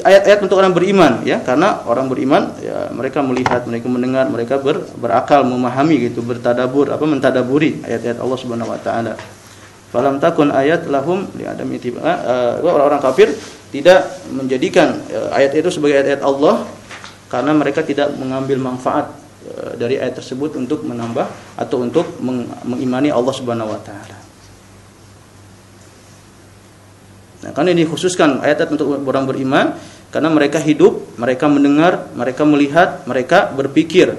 ayat-ayat untuk orang beriman ya karena orang beriman ya mereka melihat mereka mendengar mereka ber, berakal memahami gitu bertadabur apa mentadaburi ayat-ayat Allah Subhanahu wa taala Falam takun ayat lahum li adam itiba. Uh, orang-orang kafir tidak menjadikan ayat itu sebagai ayat-ayat Allah karena mereka tidak mengambil manfaat dari ayat tersebut untuk menambah atau untuk meng mengimani Allah Subhanahu wa taala. Nah, karena ini khususkan ayat-ayat untuk orang beriman karena mereka hidup, mereka mendengar, mereka melihat, mereka berpikir.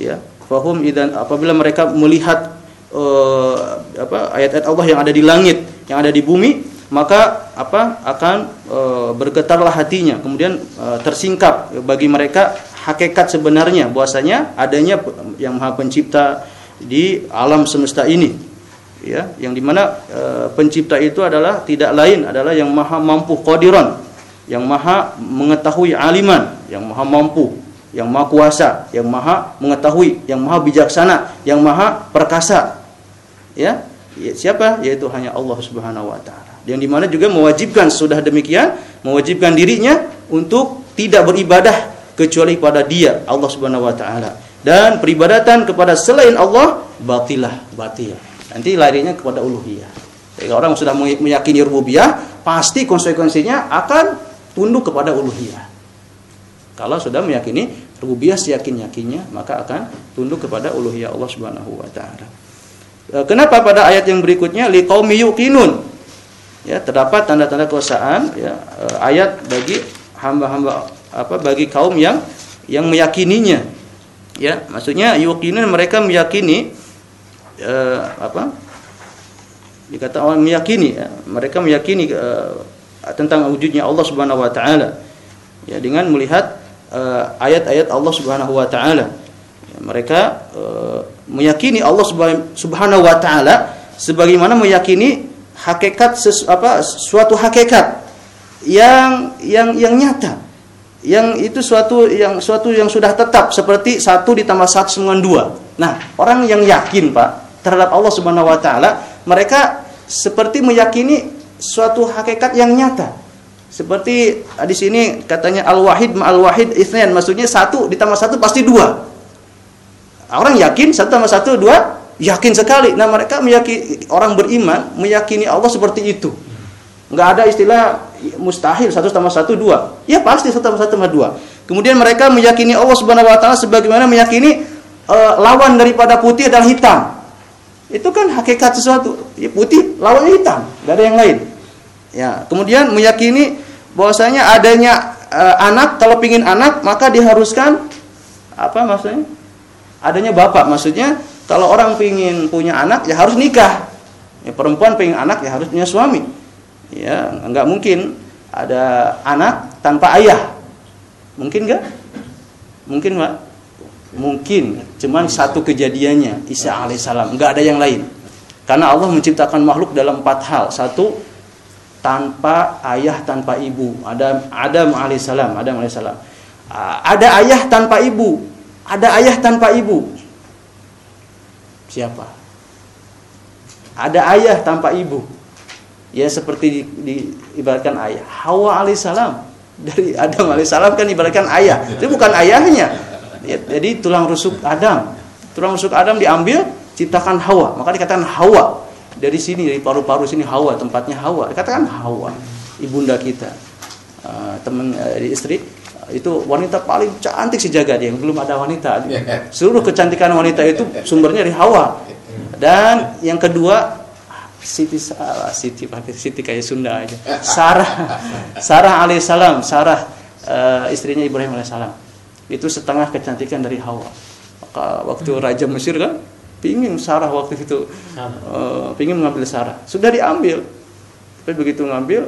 Ya, fahum idan apabila mereka melihat uh, apa ayat-ayat Allah yang ada di langit, yang ada di bumi, maka apa akan uh, bergetarlah hatinya. Kemudian uh, tersingkap bagi mereka hakikat sebenarnya bahwasanya adanya yang Maha Pencipta di alam semesta ini. Ya, yang di mana e, pencipta itu adalah tidak lain adalah yang maha mampu qadiran, yang maha mengetahui aliman, yang maha mampu, yang maha kuasa, yang maha mengetahui, yang maha bijaksana, yang maha perkasa. Ya, ya siapa? Yaitu hanya Allah Subhanahu wa taala. Yang di mana juga mewajibkan sudah demikian mewajibkan dirinya untuk tidak beribadah kecuali pada dia Allah Subhanahu wa taala. Dan peribadatan kepada selain Allah batilah batil. Nanti larinya kepada uluhiyah. Jadi orang sudah meyakini rububiyah pasti konsekuensinya akan tunduk kepada uluhiyah. Kalau sudah meyakini rububiyah seyakin-yakinnya maka akan tunduk kepada uluhiyah Allah Subhanahu wa taala. Eh, kenapa pada ayat yang berikutnya? Liqaumi yuqinun? Ya, terdapat tanda-tanda kekuasaan ya, eh, ayat bagi hamba-hamba apa bagi kaum yang yang meyakininya. Ya, maksudnya yuqinun mereka meyakini eh, apa? Dikata orang meyakini ya, mereka meyakini eh, tentang wujudnya Allah Subhanahu wa taala. Ya, dengan melihat eh, ayat-ayat Allah Subhanahu wa taala. Ya, mereka eh, meyakini Allah Subhanahu wa taala sebagaimana meyakini hakikat sesu, apa suatu hakikat yang yang yang nyata yang itu suatu yang suatu yang sudah tetap seperti satu ditambah satu dengan dua. Nah, orang yang yakin pak terhadap Allah Subhanahu Wa Taala, mereka seperti meyakini suatu hakikat yang nyata. Seperti di sini katanya al wahid ma al wahid itsnan, maksudnya satu ditambah satu pasti dua. Orang yakin satu tambah satu dua, yakin sekali. Nah mereka meyakini orang beriman meyakini Allah seperti itu. Nggak ada istilah mustahil satu tambah satu dua. Ya pasti satu tambah satu tambah dua. Kemudian mereka meyakini Allah Subhanahu Wa Taala sebagaimana meyakini uh, lawan daripada putih adalah hitam. Itu kan hakikat sesuatu. Ya, putih lawannya hitam, nggak ada yang lain. Ya, kemudian meyakini bahwasanya adanya uh, anak kalau pingin anak maka diharuskan apa maksudnya? adanya bapak maksudnya kalau orang pingin punya anak ya harus nikah ya, perempuan pingin anak ya harus punya suami ya nggak mungkin ada anak tanpa ayah. Mungkin nggak? Mungkin pak? Mungkin cuman satu kejadiannya Isa alaihissalam nggak ada yang lain. Karena Allah menciptakan makhluk dalam empat hal. Satu tanpa ayah tanpa ibu. Ada Adam alaihissalam Adam alaihissalam ada ayah tanpa ibu. Ada ayah tanpa ibu. Siapa? Ada ayah tanpa ibu. Ya seperti di, diibaratkan ayah. Hawa alaihissalam dari Adam alaihissalam kan ibaratkan ayah. Itu bukan ayahnya. Ya, jadi tulang rusuk Adam. Tulang rusuk Adam diambil, ciptakan Hawa. Maka dikatakan Hawa. Dari sini dari paru-paru sini Hawa, tempatnya Hawa. Dikatakan Hawa, ibunda kita. Uh, teman uh, istri itu wanita paling cantik sejagat yang belum ada wanita. Seluruh kecantikan wanita itu sumbernya dari Hawa. Dan yang kedua Siti Sarah, Siti pakai Siti kayak Sunda aja. Sarah, Sarah alaihissalam, Sarah uh, istrinya Ibrahim alaihissalam. Itu setengah kecantikan dari Hawa. Maka waktu Raja Mesir kan pingin Sarah waktu itu uh, pingin mengambil Sarah. Sudah diambil. Tapi begitu ngambil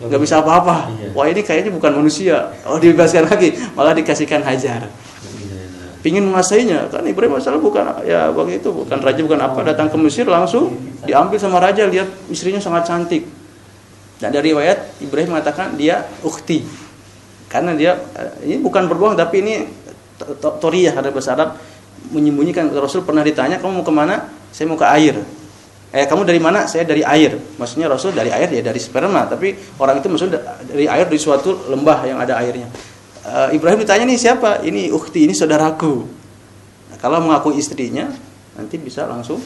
nggak bisa apa-apa. Iya. Wah ini kayaknya bukan manusia. Oh dibebaskan lagi, malah dikasihkan hajar. Pingin menguasainya. Kan Ibrahim masalah bukan ya waktu itu bukan raja bukan apa. Datang ke Mesir langsung diambil sama raja lihat istrinya sangat cantik. Dan dari riwayat Ibrahim mengatakan dia ukti karena dia eh, ini bukan berbohong tapi ini toriyah ada bahasa Arab menyembunyikan Rasul. Pernah ditanya kamu mau ke mana? Saya mau ke air. Eh kamu dari mana? Saya dari air. Maksudnya Rasul dari air ya dari sperma. Tapi orang itu maksudnya dari air di suatu lembah yang ada airnya uh, Ibrahim ditanya nih siapa? Ini ukti ini saudaraku. Nah, kalau mengaku istrinya nanti bisa langsung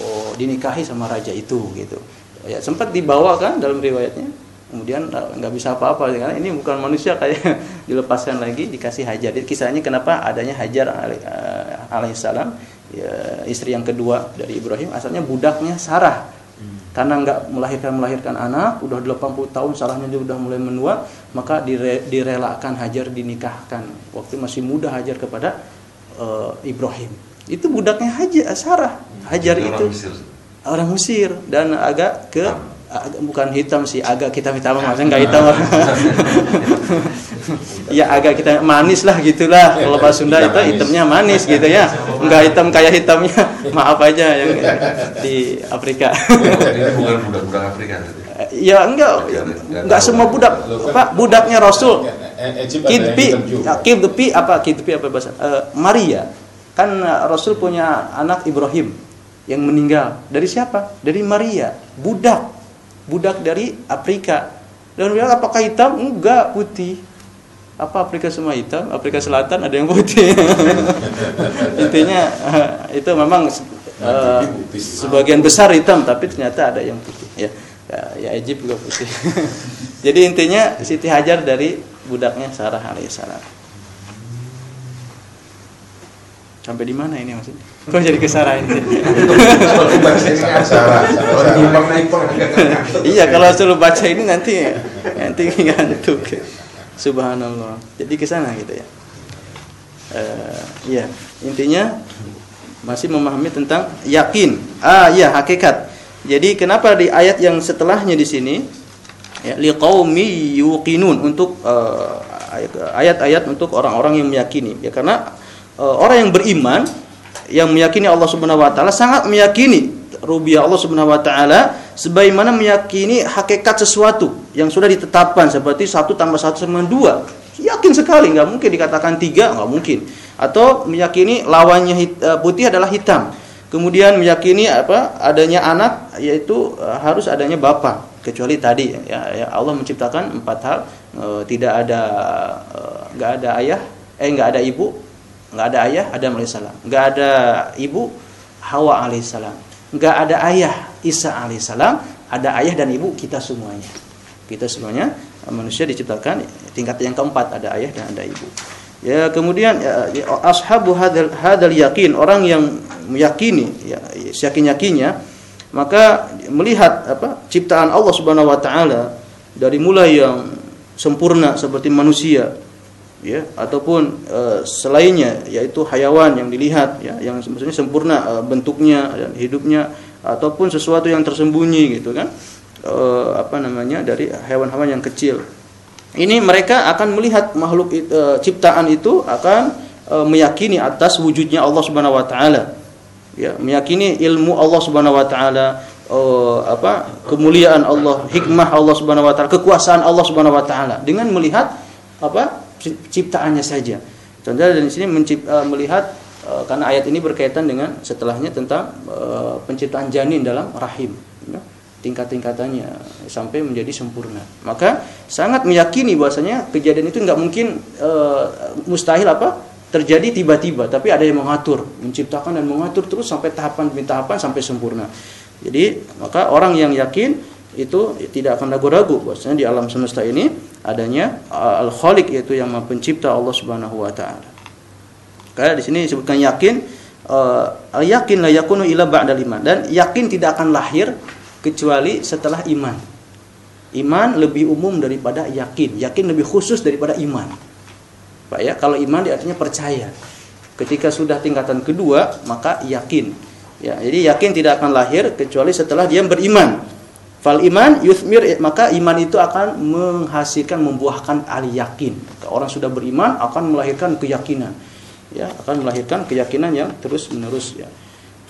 oh dinikahi sama raja itu gitu. Ya sempat dibawa kan dalam riwayatnya. Kemudian eh, nggak bisa apa-apa karena ini bukan manusia kayak dilepaskan lagi dikasih hajar. Jadi kisahnya kenapa adanya hajar eh, alaihissalam ya, istri yang kedua dari Ibrahim asalnya budaknya Sarah karena nggak melahirkan melahirkan anak udah 80 tahun Sarahnya dia udah mulai menua maka dire- direlakan Hajar dinikahkan. Waktu masih muda Hajar kepada eh, Ibrahim. Itu budaknya Hajar Sarah. Hajar Orang itu Mesir. orang Mesir. Dan agak ke agak- bukan hitam sih agak hitam hitam maksudnya nggak hitam ya agak kita manis lah gitulah. Kalau bahasa Sunda itu hitamnya manis gitu ya. Nggak hitam kayak hitamnya. Maaf aja yang di Afrika. Ini bukan budak-budak Afrika tadi. ya enggak. Enggak semua budak. Apa budaknya Rasul. Eh, Egypt ada yang Kidpi juga. Kidpi apa? Kidpi apa bahasa? Eh, Maria. Kan eh, Rasul punya anak Ibrahim yang meninggal. Dari siapa? Dari Maria. Budak. Budak dari Afrika. Dan bilang apakah hitam? Enggak putih apa Afrika semua hitam Afrika Selatan ada yang putih. Intinya eh, itu memang eh, sebagian besar hitam tapi ternyata ada yang putih. Ya ya, ya Egypt juga putih. Jadi intinya Siti Hajar dari budaknya Sarah alaihissalam sampai di mana ini maksudnya? Kok jadi ke Sarah ini? Iya kalau suruh baca ini nanti nanti ngantuk subhanallah. Jadi ke sana gitu ya. Eh, iya. Intinya masih memahami tentang yakin. Ah iya hakikat. Jadi kenapa di ayat yang setelahnya di sini ya liqaumi yuqinun untuk eh, ayat-ayat untuk orang-orang yang meyakini. Ya karena eh, orang yang beriman yang meyakini Allah Subhanahu wa taala sangat meyakini rububiyah Allah Subhanahu wa taala sebagaimana meyakini hakikat sesuatu yang sudah ditetapkan seperti satu tambah satu sama dua. Yakin sekali nggak mungkin dikatakan tiga nggak mungkin. Atau meyakini lawannya hit- eh, putih adalah hitam. Kemudian meyakini apa adanya anak yaitu eh, harus adanya bapak kecuali tadi ya, ya Allah menciptakan empat hal. Eh, tidak ada eh, nggak ada ayah eh nggak ada ibu nggak ada ayah Adam alaihissalam. Nggak ada ibu Hawa alaihissalam nggak ada ayah Isa alaihissalam ada ayah dan ibu kita semuanya. Kita semuanya eh, manusia diciptakan tingkat yang keempat ada ayah dan ada ibu. Ya kemudian ya, ya, ashabu hadal hadal yakin orang yang meyakini ya yakin yakinnya maka melihat apa ciptaan Allah Subhanahu wa taala dari mulai yang sempurna seperti manusia ya ataupun eh, selainnya yaitu hayawan yang dilihat ya yang maksudnya sempurna eh, bentuknya dan hidupnya ataupun sesuatu yang tersembunyi gitu kan Eh, apa namanya dari hewan-hewan yang kecil. Ini mereka akan melihat makhluk eh, ciptaan itu akan eh, meyakini atas wujudnya Allah Subhanahu wa taala. Ya meyakini ilmu Allah Subhanahu wa taala apa kemuliaan Allah hikmah Allah Subhanahu wa taala kekuasaan Allah Subhanahu wa taala. Dengan melihat apa ciptaannya saja contohnya dari sini mencip- eh, melihat eh, karena ayat ini berkaitan dengan setelahnya tentang eh, penciptaan janin dalam rahim ya tingkat-tingkatannya sampai menjadi sempurna. Maka sangat meyakini bahwasanya kejadian itu nggak mungkin mustahil apa terjadi tiba-tiba, tapi ada yang mengatur, menciptakan dan mengatur terus sampai tahapan demi tahapan sampai sempurna. Jadi maka orang yang yakin itu tidak akan ragu-ragu bahwasanya di alam semesta ini adanya uh, al-Khaliq yaitu yang Maha Pencipta Allah Subhanahu wa taala. Karena di sini disebutkan yakin uh, yakin la yakunu ila ba'dal iman dan yakin tidak akan lahir kecuali setelah iman. Iman lebih umum daripada yakin. Yakin lebih khusus daripada iman. Pak ya, kalau iman artinya percaya. Ketika sudah tingkatan kedua, maka yakin. Ya, jadi yakin tidak akan lahir kecuali setelah dia beriman. Fal iman yuthmir maka iman itu akan menghasilkan membuahkan al yakin. Orang sudah beriman akan melahirkan keyakinan. Ya, akan melahirkan keyakinan yang terus-menerus ya.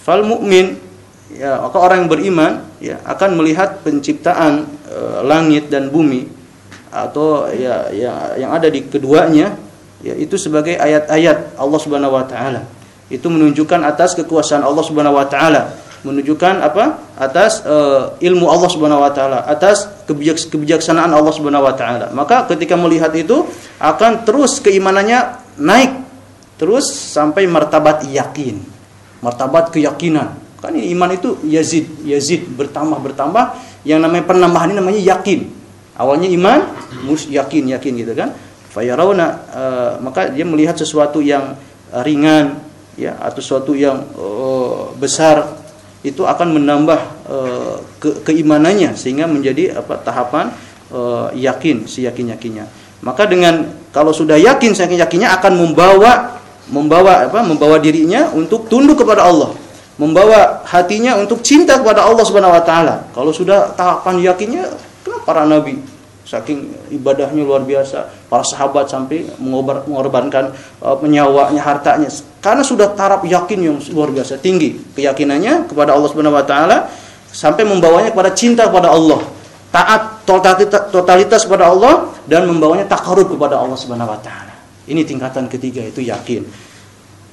Fal mukmin ya maka orang yang beriman ya akan melihat penciptaan e, langit dan bumi atau ya, ya yang ada di keduanya ya itu sebagai ayat-ayat Allah Subhanahu wa taala. Itu menunjukkan atas kekuasaan Allah Subhanahu wa taala, menunjukkan apa? atas e, ilmu Allah Subhanahu wa taala, atas kebijak, kebijaksanaan Allah Subhanahu wa taala. Maka ketika melihat itu akan terus keimanannya naik terus sampai martabat yakin, martabat keyakinan kan ini iman itu yazid yazid bertambah bertambah Yang namanya penambahan ini namanya yakin. Awalnya iman, mus yakin yakin gitu kan. Fayarawna uh, maka dia melihat sesuatu yang uh, ringan ya atau sesuatu yang uh, besar itu akan menambah uh, ke keimanannya sehingga menjadi apa tahapan uh, yakin si yakin yakinnya maka dengan kalau sudah yakin saya yakinnya akan membawa membawa apa membawa dirinya untuk tunduk kepada Allah. Membawa hatinya untuk cinta kepada Allah Subhanahu wa taala. Kalau sudah tahapan yakinnya kenapa para nabi saking ibadahnya luar biasa. Para sahabat sampai mengorbankan uh, menyawanya hartanya. Karena sudah taraf yakin yang luar biasa. Tinggi keyakinannya kepada Allah Subhanahu wa taala sampai membawanya kepada cinta kepada Allah. Taat totalitas, totalitas kepada Allah dan membawanya takarub kepada Allah Subhanahu wa taala. Ini tingkatan ketiga itu yakin.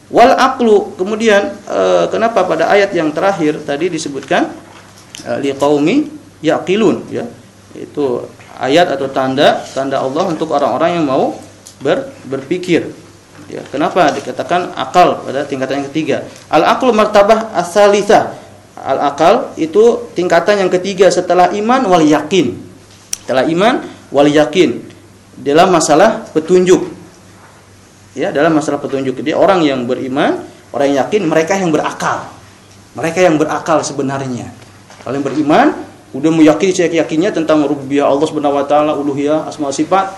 Wal aqlu kemudian uh, kenapa pada ayat yang terakhir tadi disebutkan uh, liqaumi yaqilun ya. Itu ayat atau tanda tanda Allah untuk orang-orang yang mau ber, berpikir. Ya, kenapa dikatakan akal pada tingkatan yang ketiga? Al akal martabah asalisa. Al akal itu tingkatan yang ketiga setelah iman wal yakin. Setelah iman wal yakin dalam masalah petunjuk. Ya, dalam masalah petunjuk. Jadi orang yang beriman, orang yang yakin, mereka yang berakal. Mereka yang berakal sebenarnya. Kalau yang beriman, udah meyakini yakinnya tentang rububiyah Allah Subhanahu wa taala, uluhiyah, asma sifat,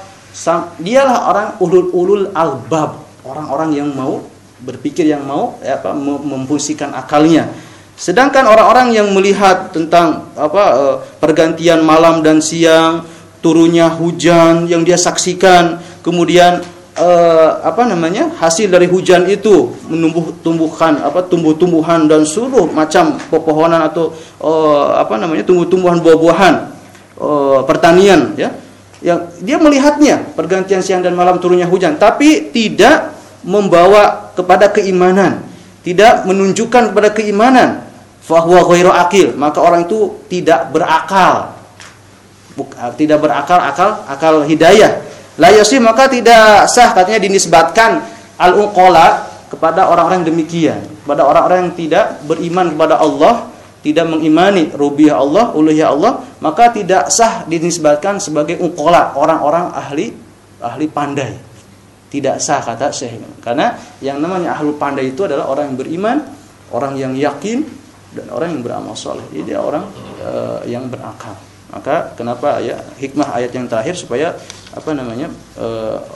dialah orang ulul ulul albab, orang-orang yang mau berpikir yang mau ya, apa memfungsikan akalnya. Sedangkan orang-orang yang melihat tentang apa eh, pergantian malam dan siang, turunnya hujan yang dia saksikan, kemudian uh, apa namanya hasil dari hujan itu menumbuh tumbuhan apa tumbuh-tumbuhan dan seluruh macam pepohonan atau uh, apa namanya tumbuh-tumbuhan buah-buahan uh, pertanian ya. Yang dia melihatnya pergantian siang dan malam turunnya hujan tapi tidak membawa kepada keimanan tidak menunjukkan kepada keimanan. Fahuwa ghairu akil maka orang itu tidak berakal. Tidak berakal akal akal hidayah La yasih maka tidak sah katanya dinisbatkan al-uqala kepada orang-orang demikian, kepada orang-orang yang tidak beriman kepada Allah, tidak mengimani rububiyah Allah, uluhiyah Allah, maka tidak sah dinisbatkan sebagai uqala, orang-orang ahli ahli pandai. Tidak sah kata Syekh. Karena yang namanya ahli pandai itu adalah orang yang beriman, orang yang yakin dan orang yang beramal soleh. Jadi orang uh, yang berakal. Maka kenapa ya hikmah ayat yang terakhir supaya apa namanya e,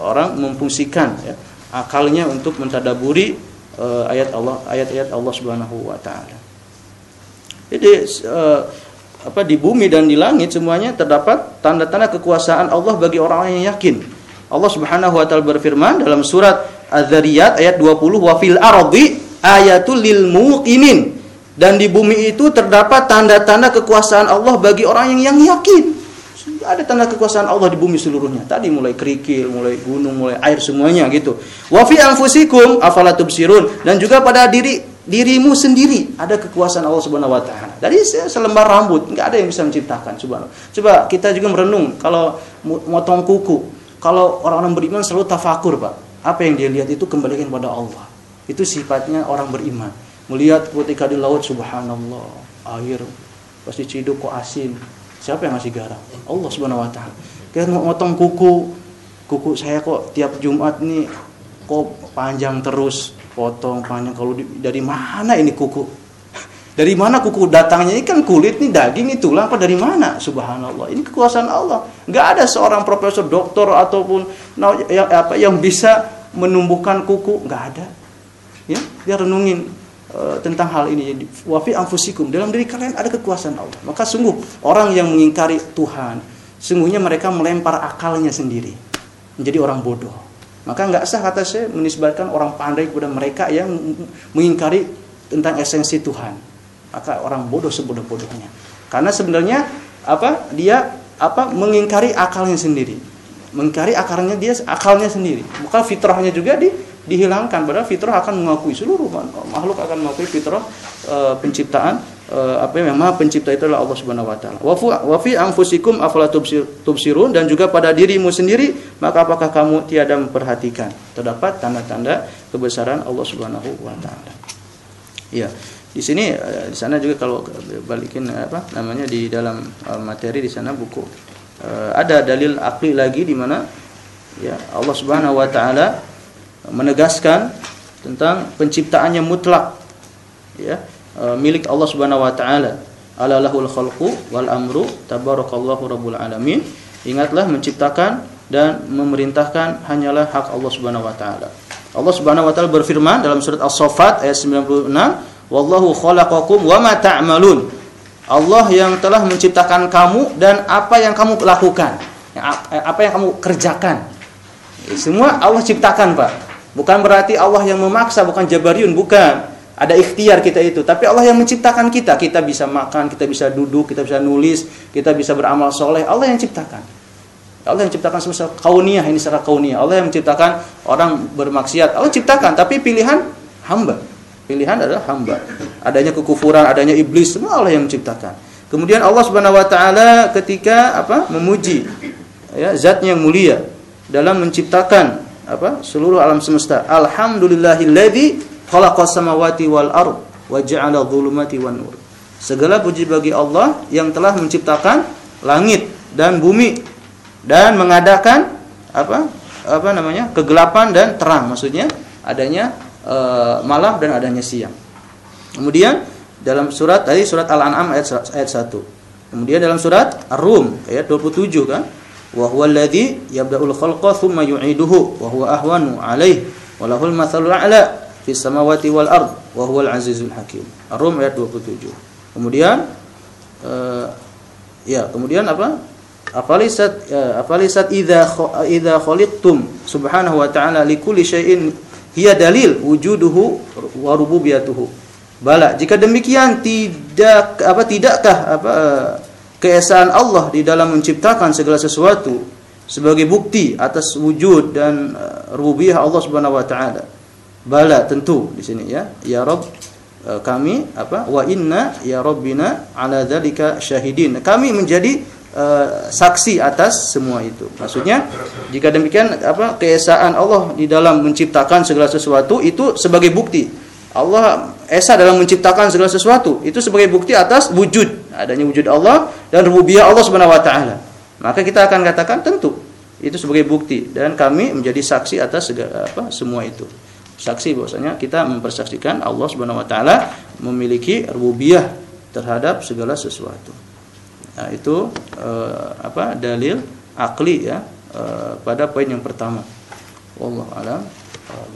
orang memfungsikan ya, akalnya untuk mentadaburi e, ayat Allah ayat-ayat Allah Subhanahu wa taala. Jadi e, apa di bumi dan di langit semuanya terdapat tanda-tanda kekuasaan Allah bagi orang-orang yang yakin. Allah Subhanahu wa taala berfirman dalam surat Az-Zariyat ayat 20 wa fil ardi ayatul lil muqinin dan di bumi itu terdapat tanda-tanda kekuasaan Allah bagi orang yang yang yakin. Ada tanda kekuasaan Allah di bumi seluruhnya. Tadi mulai kerikil, mulai gunung, mulai air semuanya gitu. Wa fi anfusikum afala tubsirun dan juga pada diri dirimu sendiri ada kekuasaan Allah Subhanahu wa taala. Dari selembar rambut nggak ada yang bisa menciptakan subhanallah. Coba kita juga merenung kalau motong kuku. Kalau orang-orang beriman selalu tafakur, Pak. Apa yang dia lihat itu kembalikan kepada Allah. Itu sifatnya orang beriman melihat ketika di laut subhanallah air pasti ciduk kok asin. Siapa yang ngasih garam? Allah subhanahu wa taala. Kita motong kuku. Kuku saya kok tiap Jumat nih kok panjang terus potong panjang. Kalau di, dari mana ini kuku? Dari mana kuku datangnya? Ini kan kulit nih daging nih tulang apa dari mana? Subhanallah ini kekuasaan Allah. Nggak ada seorang profesor doktor ataupun yang apa yang bisa menumbuhkan kuku. Nggak ada. Ya dia renungin Eh, tentang hal ini. Wafi anfusikum dalam diri kalian ada kekuasaan Allah. Maka sungguh orang yang mengingkari Tuhan sungguhnya mereka melempar akalnya sendiri. Menjadi orang bodoh. Maka nggak sah kata saya menisbatkan orang pandai kepada mereka yang mengingkari tentang esensi Tuhan. Maka orang bodoh sebodoh-bodohnya. Karena sebenarnya apa dia apa mengingkari akalnya sendiri. Mengingkari akarnya dia akalnya sendiri. Maka fitrahnya juga di dihilangkan padahal fitrah akan mengakui seluruh makhluk akan mengakui fitrah e, penciptaan e, apa yang maha pencipta itu adalah Allah Subhanahu wa taala. Wa fi anfusikum afala tubsirun dan juga pada dirimu sendiri maka apakah kamu tiada memperhatikan terdapat tanda-tanda kebesaran Allah Subhanahu wa taala. Ya. di sini eh, di sana juga kalau balikin eh, apa namanya di dalam eh, materi di sana buku ada dalil akli lagi di mana ya Allah Subhanahu wa taala menegaskan tentang penciptaannya mutlak ya eh, milik Allah Subhanahu wa taala ala lahul khalqu wal amru tabarakallahu rabbul alamin ingatlah menciptakan dan memerintahkan hanyalah hak Allah Subhanahu wa taala Allah Subhanahu wa taala berfirman dalam surat As-Saffat ayat 96 Wallahu khalaqakum wa ma ta'malun. Allah yang telah menciptakan kamu dan apa yang kamu lakukan. Apa yang kamu kerjakan. Semua Allah ciptakan, Pak. Bukan berarti Allah yang memaksa, bukan jabariyun, bukan. Ada ikhtiar kita itu, tapi Allah yang menciptakan kita. Kita bisa makan, kita bisa duduk, kita bisa nulis, kita bisa beramal soleh. Allah yang ciptakan. Allah yang ciptakan semesta kauniyah ini secara kauniyah. Allah yang menciptakan orang bermaksiat. Allah ciptakan, tapi pilihan hamba. Pilihan adalah hamba. Adanya kekufuran, adanya iblis, semua Allah yang menciptakan. Kemudian Allah Subhanahu wa taala ketika apa? memuji ya zat yang mulia dalam menciptakan apa? seluruh alam semesta. Alhamdulillahilladzi khalaqas samawati wal ard wa ja'ala dhulumati wan nur. Segala puji bagi Allah yang telah menciptakan langit dan bumi dan mengadakan apa? apa namanya? kegelapan dan terang. Maksudnya adanya e, malam dan adanya siang. Kemudian dalam surat tadi surat Al-An'am ayat ayat 1. Kemudian dalam surat Ar-Rum ayat 27 kan, wa huwa alladhi yabda'ul khalqa thumma yu'iduhu wa huwa ahwanu wa lahul a'la fis samawati wal ard wa huwal azizul hakim. Ar-Rum ayat 27. Kemudian uh, ya, kemudian apa? Afalisat ya, afalisat idza idza khaliqtum subhanahu wa ta'ala likulli syai'in hiya dalil wujuduhu wa rububiyatuhu. Bala, jika demikian tidak apa tidakkah apa keesaan Allah di dalam menciptakan segala sesuatu sebagai bukti atas wujud dan uh, rububiyah Allah Subhanahu wa taala. Bala tentu di sini ya. Ya Rabb uh, kami apa wa inna ya rabbina ala dzalika syahidin. Kami menjadi uh, saksi atas semua itu. Maksudnya jika demikian apa keesaan Allah di dalam menciptakan segala sesuatu itu sebagai bukti. Allah esa dalam menciptakan segala sesuatu itu sebagai bukti atas wujud adanya wujud Allah dan rububiyah Allah Subhanahu wa taala. Maka kita akan katakan tentu itu sebagai bukti dan kami menjadi saksi atas segala apa semua itu. Saksi bahwasanya kita mempersaksikan Allah Subhanahu wa taala memiliki rububiyah terhadap segala sesuatu. Nah, itu uh, apa dalil akli ya uh, pada poin yang pertama. Wallahu alam uh,